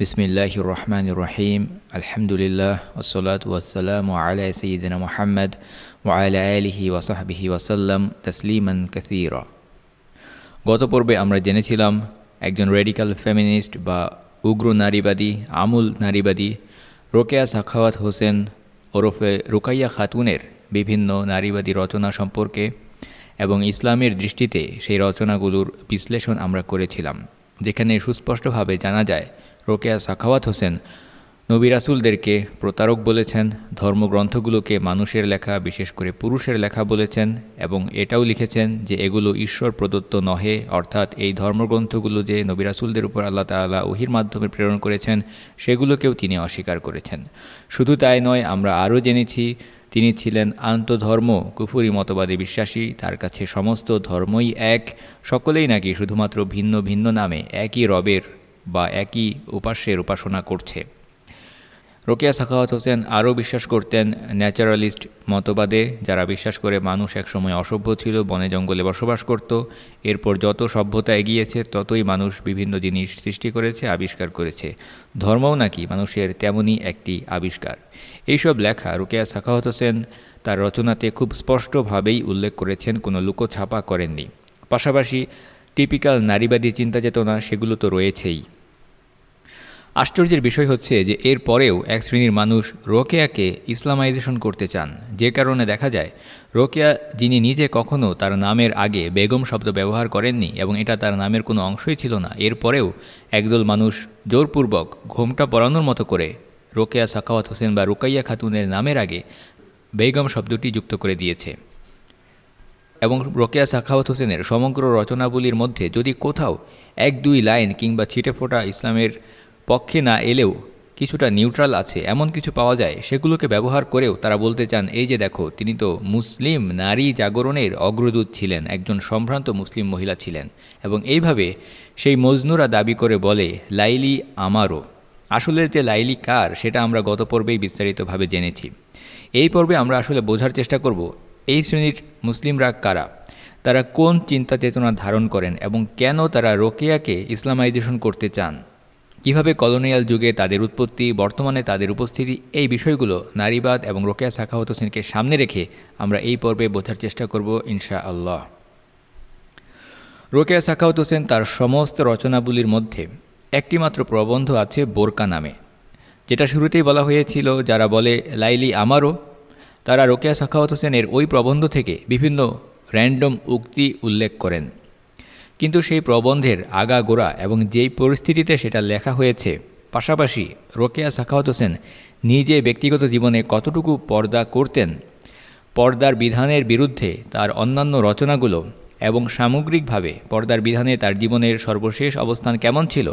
বিসমিল্লাহ রহমান রহিম আলহামদুলিল্লাহ ওসলাত ওয়াসালাম আলা সঈদিন মোহাম্মদ ওয়ালা আলহি ওয়াসাহবিহি ওয়াসাল্লাম তসলিমান কাসির গত পর্বে আমরা জেনেছিলাম, একজন রেডিক্যাল ফেমিনিস্ট বা উগ্র নারীবাদী, আমুল নারীবাদী রোকেয়া সাখাওয়াত হোসেন ওরফে রুকাইয়া খাতুনের বিভিন্ন নারীবাদী রচনা সম্পর্কে এবং ইসলামের দৃষ্টিতে সেই রচনাগুলোর বিশ্লেষণ আমরা করেছিলাম, যেখানে সুস্পষ্টভাবে জানা যায় রোকেয়া সাখাওয়াত হোসেন। নবী রাসুলদেরকে প্রতারক বলেছেন, ধর্মগ্রন্থগুলোকে মানুষের লেখা, বিশেষ করে পুরুষের লেখা বলেছেন এবং এটাও লিখেছেন যে এগুলো ঈশ্বর প্রদত্ত নহে, অর্থাৎ এই ধর্মগ্রন্থগুলো যে নবী রাসুলদের উপর আল্লাহ তাল্লাহ ওহির মাধ্যমে প্রেরণ করেছেন, সেগুলোকেও তিনি অস্বীকার করেছেন। শুধু তাই নয়, আমরা আরও জেনেছি, তিনি ছিলেন আন্তধর্ম, কুফুরি মতবাদে বিশ্বাসী, তার কাছে সমস্ত ধর্মই এক, সকলেই নাকি শুধুমাত্র ভিন্ন ভিন্ন নামে একই রবের বা একই উপাস্যের উপাসনা করছে। রোকেয়া সাখাওয়াত হোসেন আরও বিশ্বাস করতেন, ন্যাচারালিস্ট মতবাদে যারা বিশ্বাস করে মানুষ একসময় অসভ্য ছিল, বনে জঙ্গলে বসবাস করত, এরপর যত সভ্যতা এগিয়েছে, ততই মানুষ বিভিন্ন জিনিস সৃষ্টি করেছে, আবিষ্কার করেছে। ধর্মও নাকি মানুষের তেমনই একটি আবিষ্কার। এইসব লেখা রোকেয়া সাখাওয়াত হোসেন তার রচনাতে খুব স্পষ্টভাবেই উল্লেখ করেছেন, কোনো লুকোছাপা করেননি। পাশাপাশি টিপিক্যাল নারীবাদী চিন্তা চেতনা সেগুলো তো রয়েছেই। আশ্চর্যের বিষয় হচ্ছে যে এর পরেও এক শ্রেণির মানুষ রোকেয়াকে ইসলামাইজেশন করতে চান। যে কারণে দেখা যায়, রোকেয়া যিনি নিজে কখনও তার নামের আগে বেগম শব্দ ব্যবহার করেননি এবং এটা তার নামের কোনো অংশই ছিল না এরপরেও একদল মানুষ জোরপূর্বক ঘোমটা পরানোর মতো করে রোকেয়া সাখাওয়াত হোসেন বা রুকাইয়া খাতুনের নামের আগে বেগম শব্দটি যুক্ত করে দিয়েছে। এবং রোকেয়া সাখাওয়াত হোসেনের সমগ্র রচনাবলীর মধ্যে যদি কোথাও এক দুই লাইন কিংবা ছিটে ফোটা ইসলামের পক্ষে না এলেও কিছুটা নিউট্রাল আছে, এমন কিছু পাওয়া যায় সেগুলোকে ব্যবহার করেও তারা বলতে চান, এই যে দেখো, তিনি তো মুসলিম নারী জাগরণের অগ্রদূত ছিলেন, একজন সম্ভ্রান্ত মুসলিম মহিলা ছিলেন। এবং এইভাবে সেই মজনুরা দাবি করে বলে, লাইলি আমারও। আসলে যে লাইলি কার, সেটা আমরা গত পর্বেই বিস্তারিতভাবে জেনেছি। এই পর্বে আমরা আসলে বোঝার চেষ্টা করব এই শ্রেণির মুসলিমরা কারা? তারা কোন চিন্তা চেতনা ধারণ করেন এবং কেন তারা রোকেয়াকে ইসলামাইজেশন করতে চান? কীভাবে কলোনিয়াল যুগে তাদের উৎপত্তি, বর্তমানে তাদের উপস্থিতি, এই বিষয়গুলো নারীবাদ এবং রোকেয়া সাখাওয়াত হোসেনকে সামনে রেখে আমরা এই পর্বে বোঝার চেষ্টা করব ইনশা আল্লাহ রোকেয়া সাখাওয়াত হোসেন তার সমস্ত রচনাবলীর মধ্যে একটিমাত্র প্রবন্ধ আছে বোরকা নামে, যেটা শুরুতেই বলা হয়েছিল, যারা বলে, লাইলি আমারও তারা রোকেয়া সাখাওয়াত হোসেনের ওই প্রবন্ধ থেকে বিভিন্ন র্যান্ডম উক্তি উল্লেখ করেন। কিন্তু সেই প্রবন্ধের আগা গোড়া এবং যেই পরিস্থিতিতে সেটা লেখা হয়েছে, পাশাপাশি রোকেয়া সাখাওয়াত হোসেন নিজে ব্যক্তিগত জীবনে কতটুকু পর্দা করতেন, পর্দার বিধানের বিরুদ্ধে তার অন্যান্য রচনাগুলো এবং সামগ্রিকভাবে পর্দার বিধানে তার জীবনের সর্বশেষ অবস্থান কেমন ছিল,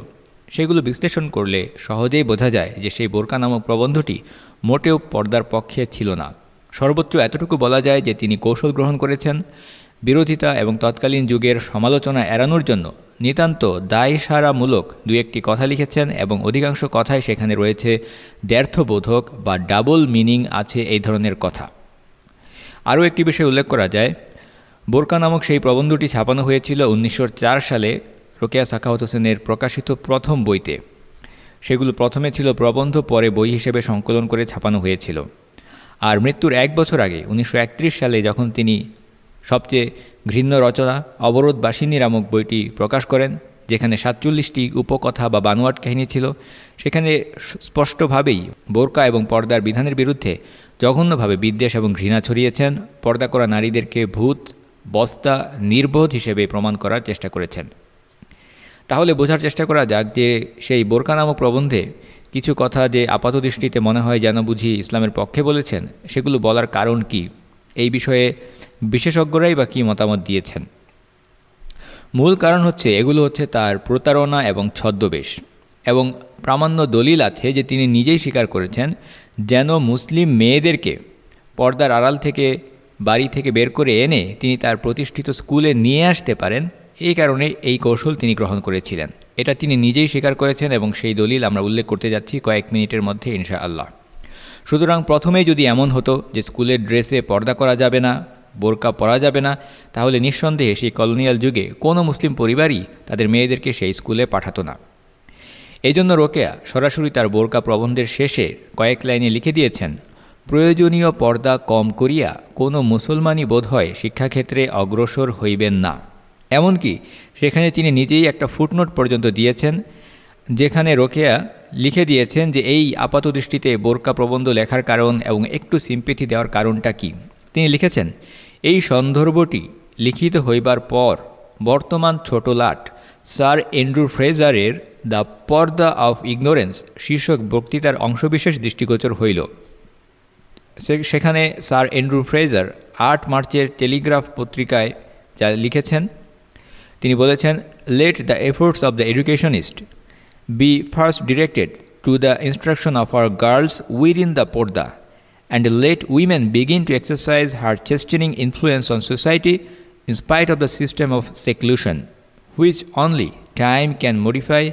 সেগুলো বিশ্লেষণ করলে সহজেই বোঝা যায় যে সেই বোরকা নামক প্রবন্ধটি মোটেও পর্দার পক্ষে ছিল না। সর্বোচ্চ এতটুকু বলা যায় যে তিনি কৌশল গ্রহণ করেছেন। বিরোধিতা এবং তৎকালীন যুগের সমালোচনা এড়ানোর জন্য নিতান্ত দায়সারামূলক দু একটি কথা লিখেছেন এবং অধিকাংশ কথাই সেখানে রয়েছে। দ্ব্যর্থবোধক বা ডাবল মিনিং আছে এই ধরনের কথা। আরও একটি বিষয় উল্লেখ করা যায়। বোরকা নামক সেই প্রবন্ধটি ছাপানো হয়েছিল উনিশশো চার সালে রোকেয়া সাখাওয়াত হোসেনের প্রকাশিত প্রথম বইতে। সেগুলো প্রথমে ছিল প্রবন্ধ, পরে বই হিসেবে সংকলন করে ছাপানো হয়েছিল। আর মৃত্যুর এক বছর আগে, উনিশশো একত্রিশ সালে যখন তিনি সবচেয়ে ঘৃণ্য রচনা, অবরোধ বাসিনী নামক বইটি প্রকাশ করেন, যেখানে সাতচল্লিশটি উপকথা বা বানোয়াট কাহিনী ছিল, সেখানে স্পষ্টভাবেই বোরকা এবং পর্দার বিধানের বিরুদ্ধে জঘন্যভাবে বিদ্বেষ এবং ঘৃণা ছড়িয়েছেন, পর্দা করা নারীদেরকে ভূত, বস্তা, নির্বোধ হিসেবে প্রমাণ করার চেষ্টা করেছেন। তাহলে বোঝার চেষ্টা করা যাক যে সেই বোরকা নামক প্রবন্ধে কিছু কথা যে আপাত দৃষ্টিতে মনে হয় যেন বুঝি ইসলামের পক্ষে বলেছেন, সেগুলো বলার কারণ কি? এই বিষয়ে বিশেষজ্ঞরাই বা কী মতামত দিয়েছেন? মূল কারণ হচ্ছে, এগুলো হচ্ছে তার প্রতারণা এবং ছদ্মবেশ। এবং প্রামাণ্য দলিল আছে যে তিনি নিজেই স্বীকার করেছেন, যেন মুসলিম মেয়েদেরকে পর্দার আড়াল থেকে, বাড়ি থেকে বের করে এনে তিনি তার প্রতিষ্ঠিত স্কুলে নিয়ে আসতে পারেন। এই কারণে এই কৌশল তিনি গ্রহণ করেছিলেন। এটা তিনি নিজেই স্বীকার করেছেন এবং সেই দলিল আমরা উল্লেখ করতে যাচ্ছি কয়েক মিনিটের মধ্যে ইনশা আল্লাহ সুতরাং প্রথমেই যদি এমন হতো যে স্কুলের ড্রেসে পর্দা করা যাবে না, বোরকা পরা যাবে না, তাহলে নিঃসন্দেহে সেই কলোনিয়াল যুগে কোনো মুসলিম পরিবারই তাদের মেয়েদেরকে সেই স্কুলে পাঠাতো না। এই জন্য রোকেয়া সরাসরি তার বোরকা প্রবন্ধের শেষে কয়েক লাইনে লিখে দিয়েছেন, প্রয়োজনীয় পর্দা কম করিয়া কোনো মুসলমানই বোধ হয় শিক্ষাক্ষেত্রে অগ্রসর হইবেন না। এমনকি সেখানে তিনি নিজেই একটা ফুটনোট পর্যন্ত দিয়েছেন, যেখানে রোকেয়া লিখে দিয়েছেন যে এই আপাত দৃষ্টিতে বোরকা প্রবন্ধ লেখার কারণ এবং একটু সিম্পিথি দেওয়ার কারণটা কি। তিনি লিখেছেন, এই সন্দর্ভটি লিখিত হইবার পর বর্তমান ছোট লাট স্যার এন্ড্রু ফ্রেজারের দ্য পর্দা অফ ইগনোরেন্স শীর্ষক বক্তৃতার অংশবিশেষ দৃষ্টিগোচর হইল। সেখানে স্যার এন্ড্রু ফ্রেজার আট মার্চের টেলিগ্রাফ পত্রিকায় যা লিখেছেন তিনি বলেছেন let the efforts of the educationist be first directed to the instruction of our girls within the purdah and let women begin to exercise her chastening influence on society in spite of the system of seclusion, which only time can modify,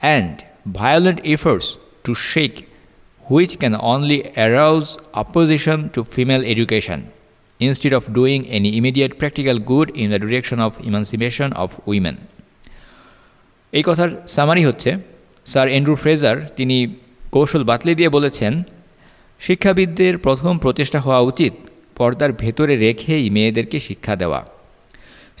and violent efforts to shake, which can only arouse opposition to female education, Instead of doing any immediate practical good in the direction of emancipation of women. এই কথার summary হচ্ছে, sir Andrew Fraser তিনি কৌশল বাতলে দিয়ে বলেছেন, শিক্ষাবিদদের প্রথম প্রচেষ্টা হওয়া উচিত পর্দার ভেতরে রেখেই মেয়েদেরকে শিক্ষা দেওয়া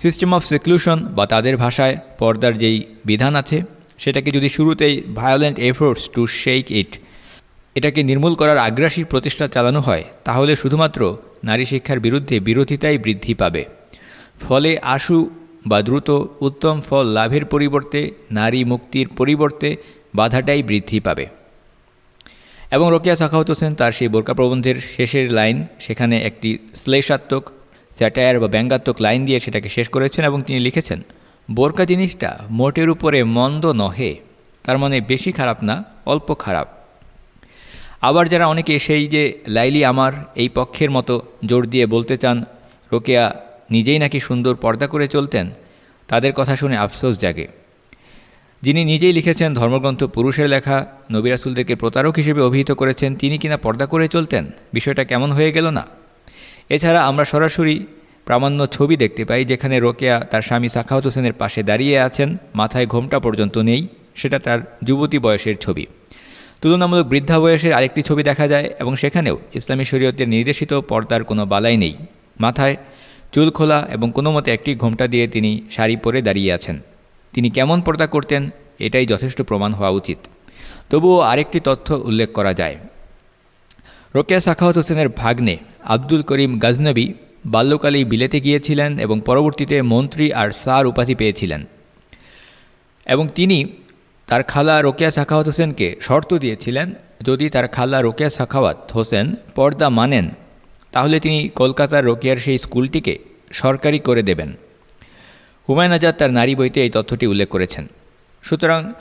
সিস্টেম অফ সেক্লুশন বা তাদের ভাষায় পর্দার যেই বিধান আছে, সেটাকে যদি শুরুতেই violent efforts to shake it এটাকে নির্মূল করার আগ্রাসী প্রচেষ্টা চালানো হয়, তাহলে শুধুমাত্র নারী শিক্ষার বিরুদ্ধে বিরোধিতাই বৃদ্ধি পাবে। ফলে আশু বা দ্রুত উত্তম ফল লাভের পরিবর্তে, নারী মুক্তির পরিবর্তে বাধাটাই বৃদ্ধি পাবে। এবং রোকিয়া সাখাউত হোসেন তার সেই বোরকা প্রবন্ধের শেষের লাইন, সেখানে একটি শ্লেষাত্মক, স্যাটায়ার বা ব্যঙ্গাত্মক লাইন দিয়ে সেটাকে শেষ করেছেন এবং তিনি লিখেছেন, বোরকা জিনিসটা মোটের উপরে মন্দ নহে, তার মানে বেশি খারাপ না, অল্প খারাপ। আবার যারা অনেকে সেই যে লাইলি আমার এই পক্ষের মতো জোর দিয়ে বলতে চান, রোকেয়া নিজেই নাকি সুন্দর পর্দা করে চলতেন, তাদের কথা শুনে আফসোস জাগে। যিনি নিজেই লিখেছেন ধর্মগ্রন্থ পুরুষের লেখা নবিরাসুলদেরকে প্রতারক হিসেবে অভিহিত করেছেন, তিনি কিনা পর্দা করে চলতেন? বিষয়টা কেমন হয়ে গেল না? এছাড়া আমরা সরাসরি প্রামাণ্য ছবি দেখতে পাই, যেখানে রোকেয়া তার স্বামী সাখাওয়াত হোসেনের পাশে দাঁড়িয়ে আছেন, মাথায় ঘোমটা পর্যন্ত নেই, সেটা তার যুবতী বয়সের ছবি। তুলনামূলক বৃদ্ধা বয়সের আরেকটি ছবি দেখা যায় এবং সেখানেও ইসলামী শরীয়তের নির্দেশিত পর্দার কোনো বালাই নেই। মাথায় চুল খোলা এবং কোনো মতে একটি ঘোমটা দিয়ে তিনি শাড়ি পরে দাঁড়িয়ে আছেন। তিনি কেমন পর্দা করতেন এটাই যথেষ্ট প্রমাণ হওয়া উচিত। তবুও আরেকটি তথ্য উল্লেখ করা যায়। রোকেয়া সাখাওয়াত হোসেনের ভাগ্নে আব্দুল করিম গাজনবী বাল্যকালেই বিলেতে গিয়েছিলেন এবং পরবর্তীতে মন্ত্রী আর সার উপাধি পেয়েছিলেন। এবং তিনি তার খালা রোকেয়া সাখাওয়াত হোসেনকে শর্ত দিয়েছিলেন, যদি তার খালা রোকেয়া সাখাওয়াত হোসেন পর্দা মানেন, তাহলে তিনি কলকাতার রোকেয়ার সেই স্কুলটিকে সরকারি করে দেবেন। হুমায়ুন আজাদ তার নারী বইতে এই তথ্যটি উল্লেখ করেছেন। সুতরাং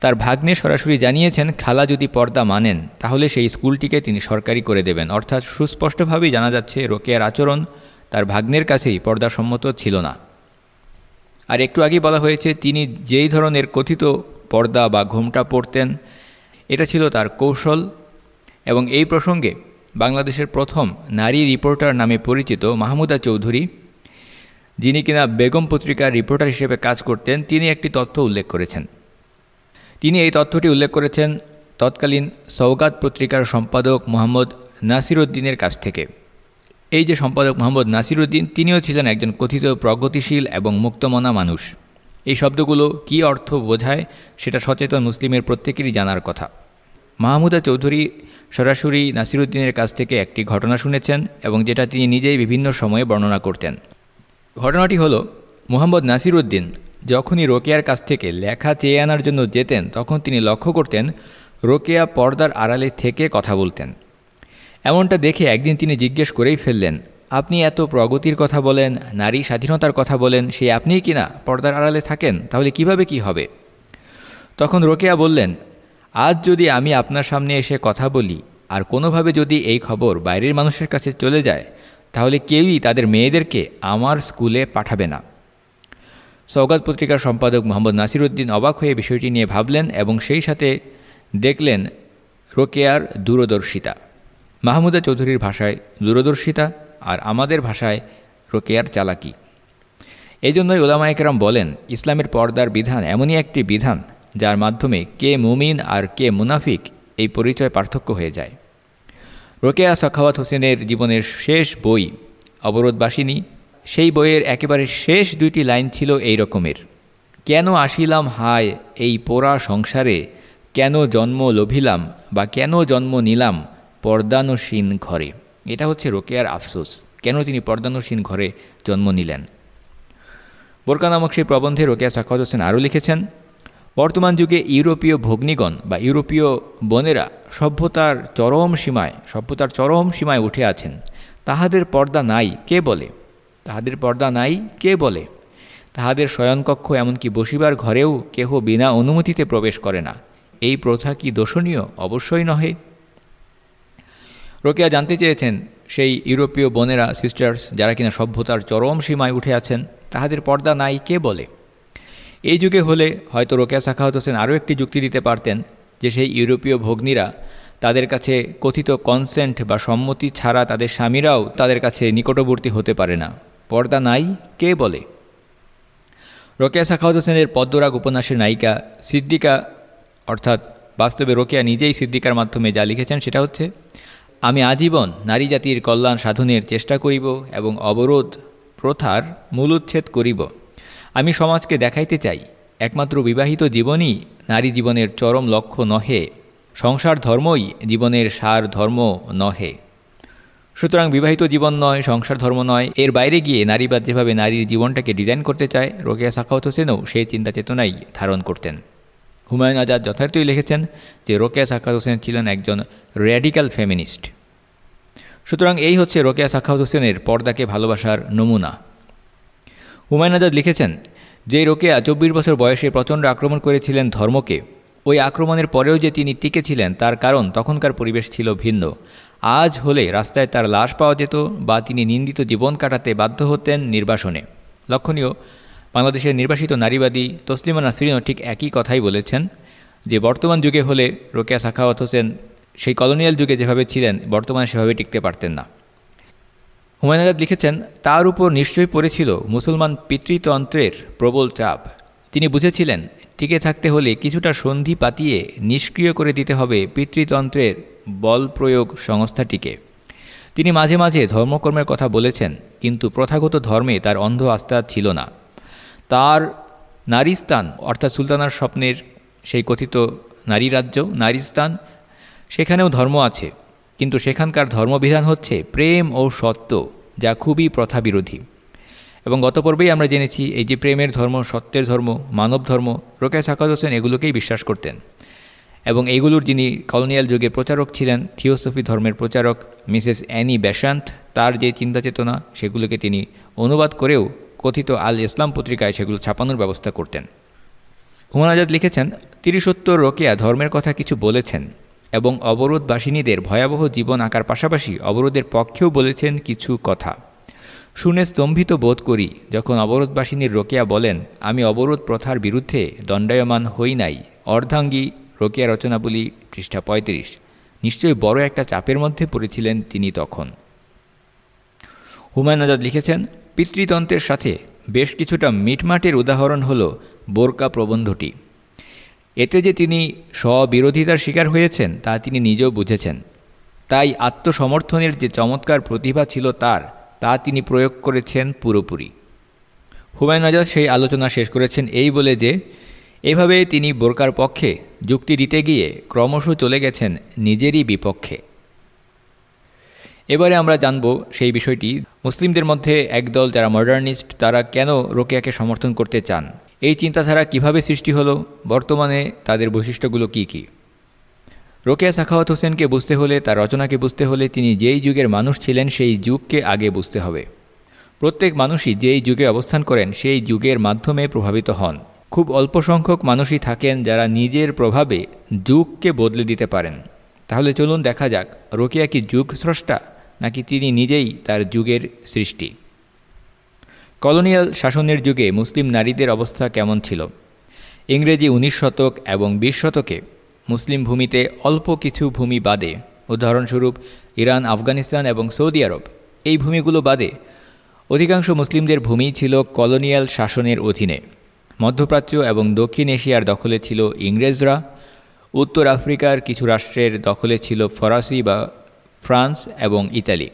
তার ভাগ্নে সরাসরি জানিয়েছেন, খালা যদি পর্দা মানেন, তাহলে সেই স্কুলটিকে তিনি সরকারি করে দেবেন। অর্থাৎ সুস্পষ্টভাবেই জানা যাচ্ছে, রোকেয়ার আচরণ তার ভাগ্নের কাছেই পর্দাসম্মত ছিল না। আর একটু আগেই বলা হয়েছে, তিনি যেই ধরনের কথিত পর্দা বা ঘোমটা পড়তেন এটা ছিল তার কৌশল এবং এই প্রসঙ্গে বাংলাদেশের প্রথম নারী রিপোর্টার নামে পরিচিত মাহমুদা চৌধুরী, যিনি কিনা বেগম পত্রিকার রিপোর্টার হিসেবে কাজ করতেন, তিনি একটি তথ্য উল্লেখ করেছেন। তিনি এই তথ্যটি উল্লেখ করেছেন তৎকালীন সৌগাত পত্রিকার সম্পাদক মোহাম্মদ নাসির উদ্দিনের কাছ থেকে। এই যে সম্পাদক মোহাম্মদ নাসির উদ্দিন তিনিও ছিলেন একজন কথিত প্রগতিশীল এবং মুক্তমনা মানুষ। এই শব্দগুলো কি অর্থ বোঝায় সেটা সচেতন মুসলিমের প্রত্যেকেরই জানার কথা। মাহমুদা চৌধুরী সরাসরি নাসিরুদ্দিনের কাছ থেকে একটি ঘটনা শুনেছেন এবং যেটা তিনি নিজেই বিভিন্ন সময়ে বর্ণনা করতেন। ঘটনাটি হলো, মোহাম্মদ নাসির উদ্দিন যখনই রোকেয়ার কাছ থেকে লেখা চেয়ে আনার জন্য যেতেন, তখন তিনি লক্ষ্য করতেন, রোকেয়া পর্দার আড়ালে থেকে কথা বলতেন। এমনটা দেখে একদিন তিনি জিজ্ঞেস করেই ফেললেন আপনি এত প্রগতির কথা বলেন, নারী স্বাধীনতার কথা বলেন, সে আপনিই কিনা পর্দার আড়ালে থাকেন, তাহলে কীভাবে কি হবে? তখন রোকেয়া বললেন, আজ যদি আমি আপনার সামনে এসে কথা বলি, আর কোনোভাবে যদি এই খবর বাইরের মানুষের কাছে চলে যায়, তাহলে কেউই তাদের মেয়েদেরকে আমার স্কুলে পাঠাবে না। সৌগাত পত্রিকার সম্পাদক মোহাম্মদ নাসিরুদ্দিন অবাক হয়ে বিষয়টি নিয়ে ভাবলেন এবং সেই সাথে দেখলেন রোকেয়ার দূরদর্শিতা। মাহমুদা চৌধুরীর ভাষায়, দূরদর্শিতা আর আমাদের ভাষায় রোকেয়ার চালাকি। এই জন্যই ওলামায়কেরাম বলেন, ইসলামের পর্দার বিধান এমনই একটি বিধান যার মাধ্যমে কে মুমিন আর কে মুনাফিক এই পরিচয় পার্থক্য হয়ে যায়। রোকেয়া সখাওয়াত হোসেনের জীবনের শেষ বই, অবরোধবাসিনী, সেই বইয়ের একেবারে শেষ দুইটি লাইন ছিল এই রকমের। কেন আসিলাম হায় এই পোড়া সংসারে? কেন জন্ম লভিলাম বা কেন জন্ম নিলাম পর্দানুসীন ঘরে? এটা হচ্ছে রোকেয়ার আফসোস। কেন তিনি পর্দানুসীন ঘরে জন্ম নিলেন? বোরকা নামক সেই প্রবন্ধে রোকেয়া সাখাওয়াত হোসেন আরও লিখেছেন, বর্তমান যুগে ইউরোপীয় ভগ্নিগণ বা ইউরোপীয় বনেরা সভ্যতার চরম সীমায়, সভ্যতার চরম সীমায় উঠে আছেন। তাহাদের পর্দা নাই, কে বলে? তাহাদের পর্দা নাই, কে বলে? তাহাদের শয়নকক্ষ এমনকি বসিবার ঘরেও কেহ বিনা অনুমতিতে প্রবেশ করে না। এই প্রথা কি দোষণীয়? অবশ্যই নহে। রোকেয়া জানতে চেয়েছেন সেই ইউরোপীয় বোনেরা সিস্টার্স যারা কিনা সভ্যতার চরম সীমায় উঠে আছেন, তাহাদের পর্দা নাই কে বলে? এই যুগে হলে হয়তো রোকেয়া সাখাওয়াত হোসেন আরও একটি যুক্তি দিতে পারতেন যে সেই ইউরোপীয় ভগ্নীরা তাদের কাছে কথিত কনসেন্ট বা সম্মতি ছাড়া তাদের স্বামীরাও তাদের কাছে নিকটবর্তী হতে পারে না। পর্দা নাই কে বলে? রোকেয়া সাখাওয়াত হোসেনের পদ্মরাগ উপন্যাসের নায়িকা সিদ্দিকা, অর্থাৎ বাস্তবে রোকেয়া নিজেই সিদ্দিকার মাধ্যমে যা লিখেছেন সেটা হচ্ছে আমি আজীবন নারী জাতির কল্যাণ সাধনের চেষ্টা করিব এবং অবরোধ, প্রথার মূলোচ্ছেদ করিব। আমি সমাজকে দেখাইতে চাই, একমাত্র বিবাহিত জীবনই নারী জীবনের চরম লক্ষ্য নহে, সংসার ধর্মই জীবনের সার ধর্ম নহে। সুতরাং বিবাহিত জীবন নয়, সংসার ধর্ম নয়, এর বাইরে গিয়ে নারীবাদ যেভাবে নারীর জীবনটাকে ডিজাইন করতে চায়, রোকেয়া সাখাওত হোসেনও সেই চিন্তা চেতনাই ধারণ করতেন। হুমায়ুন আজাদ যথার্থই লিখেছেন যে রোকেয়া সাখাওত হোসেন ছিলেন একজন র্যাডিক্যাল ফেমিনিস্ট সুতরাং এই হচ্ছে রোকেয়া সাখাওত হোসেনের পর্দাকে ভালোবাসার নমুনা। হুমায়ুন আজাদ লিখেছেন যে রোকেয়া চব্বিশ বছর বয়সে প্রচণ্ড আক্রমণ করেছিলেন ধর্মকে, ওই আক্রমণের পরেও যে তিনি টিকেছিলেন তার কারণ তখনকার পরিবেশ ছিল ভিন্ন। আজ হলে রাস্তায় তার লাশ পাওয়া যেত বা তিনি নিন্দিত জীবন কাটাতে বাধ্য হতেন নির্বাসনে। লক্ষণীয় বাংলাদেশের নির্বাসিত নারীবাদী তসলিমা নাসরিনও ঠিক একই কথাই বলেছেন যে বর্তমান যুগে হলে রোকেয়া সাখাওয়াত হোসেন সেই কলোনিয়াল যুগে যেভাবে ছিলেন, বর্তমানে সেভাবে টিকতে পারতেন না। হুমায়ুন আজাদ লিখেছেন, তার উপর নিশ্চয়ই পড়েছিল মুসলমান পিতৃতন্ত্রের প্রবল চাপ। তিনি বুঝেছিলেন, টিকে থাকতে হলে কিছুটা সন্ধি পাতিয়ে নিষ্ক্রিয় করে দিতে হবে পিতৃতন্ত্রের বল প্রয়োগ সংস্থাটিকে। তিনি মাঝে মাঝে ধর্মকর্মের কথা বলেছেন, কিন্তু প্রথাগত ধর্মে তার অন্ধ আস্থা ছিল না। তার নারীস্থান, অর্থাৎ সুলতানার স্বপ্নের সেই কথিত নারী রাজ্য নারীস্থান, সেখানেও ধর্ম আছে। কিন্তু সেখানকার ধর্মবিধান হচ্ছে প্রেম ও সত্য, যা খুবই প্রথা বিরোধী এবং গত পর্বেই আমরা জেনেছি এই যে প্রেমের ধর্ম, সত্যের ধর্ম, মানব ধর্ম রোকেয়া সাকাত হোসেন এগুলোকেই বিশ্বাস করতেন। এবং এইগুলোর যিনি কলোনিয়াল যুগে প্রচারক ছিলেন, থিওসফি ধর্মের প্রচারক মিসেস অ্যানি ব্যাসান্ত তার যে চিন্তা চেতনা, সেগুলোকে তিনি অনুবাদ করেও কথিত আল ইসলাম পত্রিকায় সেগুলো ছাপানোর ব্যবস্থা করতেন। হুমান আজাদ লিখেছেন, তিরিশোত্তর রোকেয়া ধর্মের কথা কিছু বলেছেন এবং অবরোধবাসিনীদের ভয়াবহ জীবন আঁকার পাশাপাশি অবরোধের পক্ষেও বলেছেন কিছু কথা। শুনে স্তম্ভিত বোধ করি, যখন অবরোধবাসিনীর রোকেয়া বলেন, আমি অবরোধ প্রথার বিরুদ্ধে দণ্ডায়মান হই নাই। অর্ধাঙ্গী রোকেয়া রচনাবলী পৃষ্ঠা পঁয়ত্রিশ। নিশ্চয়ই বড় একটা চাপের মধ্যে পড়েছিলেন তিনি তখন। হুমায়ুন আজাদ লিখেছেন পিতৃতন্ত্রের সাথে বেশ কিছুটা মিটমাটের উদাহরণ হল বোরকা প্রবন্ধটি। এতে যে তিনি স্ববিরোধিতার শিকার হয়েছেন, তা তিনি নিজেও বুঝেছেন। তাই আত্মসমর্থনের যে চমৎকার প্রতিভা ছিল তার, তা তিনি প্রয়োগ করেছেন পুরোপুরি। হুমায়ুন আজাদ সেই আলোচনা শেষ করেছেন এই বলে যে, এভাবে তিনি বোরকার পক্ষে যুক্তি দিতে গিয়ে ক্রমশ চলে গেছেন নিজেরই বিপক্ষে। এবারে আমরা জানব সেই বিষয়টি। মুসলিমদের মধ্যে একদল যারা মডার্নিস্ট তারা কেন রোকেয়াকে সমর্থন করতে চান? এই চিন্তাধারা কীভাবে সৃষ্টি হলো? বর্তমানে তাদের বৈশিষ্ট্যগুলো কি কি। রোকেয়া সাখাওয়াত হোসেনকে বুঝতে হলে, তার রচনাকে বুঝতে হলে তিনি যেই যুগের মানুষ ছিলেন, সেই যুগকে আগে বুঝতে হবে। প্রত্যেক মানুষই যেই যুগে অবস্থান করেন, সেই যুগের মাধ্যমে প্রভাবিত হন। খুব অল্প সংখ্যক মানুষই থাকেন যারা নিজের প্রভাবে যুগকে বদলে দিতে পারেন। তাহলে চলুন দেখা যাক, রোকেয়া কি যুগ স্রষ্টা, নাকি তিনি নিজেই তার যুগের সৃষ্টি? কলোনিয়াল শাসনের যুগে মুসলিম নারীদের অবস্থা কেমন ছিল? ইংরেজি উনিশ শতক এবং বিশ শতকে মুসলিম ভূমিতে অল্প কিছু ভূমি বাদে, উদাহরণস্বরূপ ইরান, আফগানিস্তান এবং সৌদি আরব, এই ভূমিগুলো বাদে, অধিকাংশ মুসলিমদের ভূমি ছিল কলোনিয়াল শাসনের অধীনে। মধ্যপ্রাচ্য এবং দক্ষিণ এশিয়ার দখলে ছিল ইংরেজরা উত্তর আফ্রিকার কিছু রাষ্ট্রের দখলে ছিল ফরাসি বা ফ্রান্স এবং ইতালি।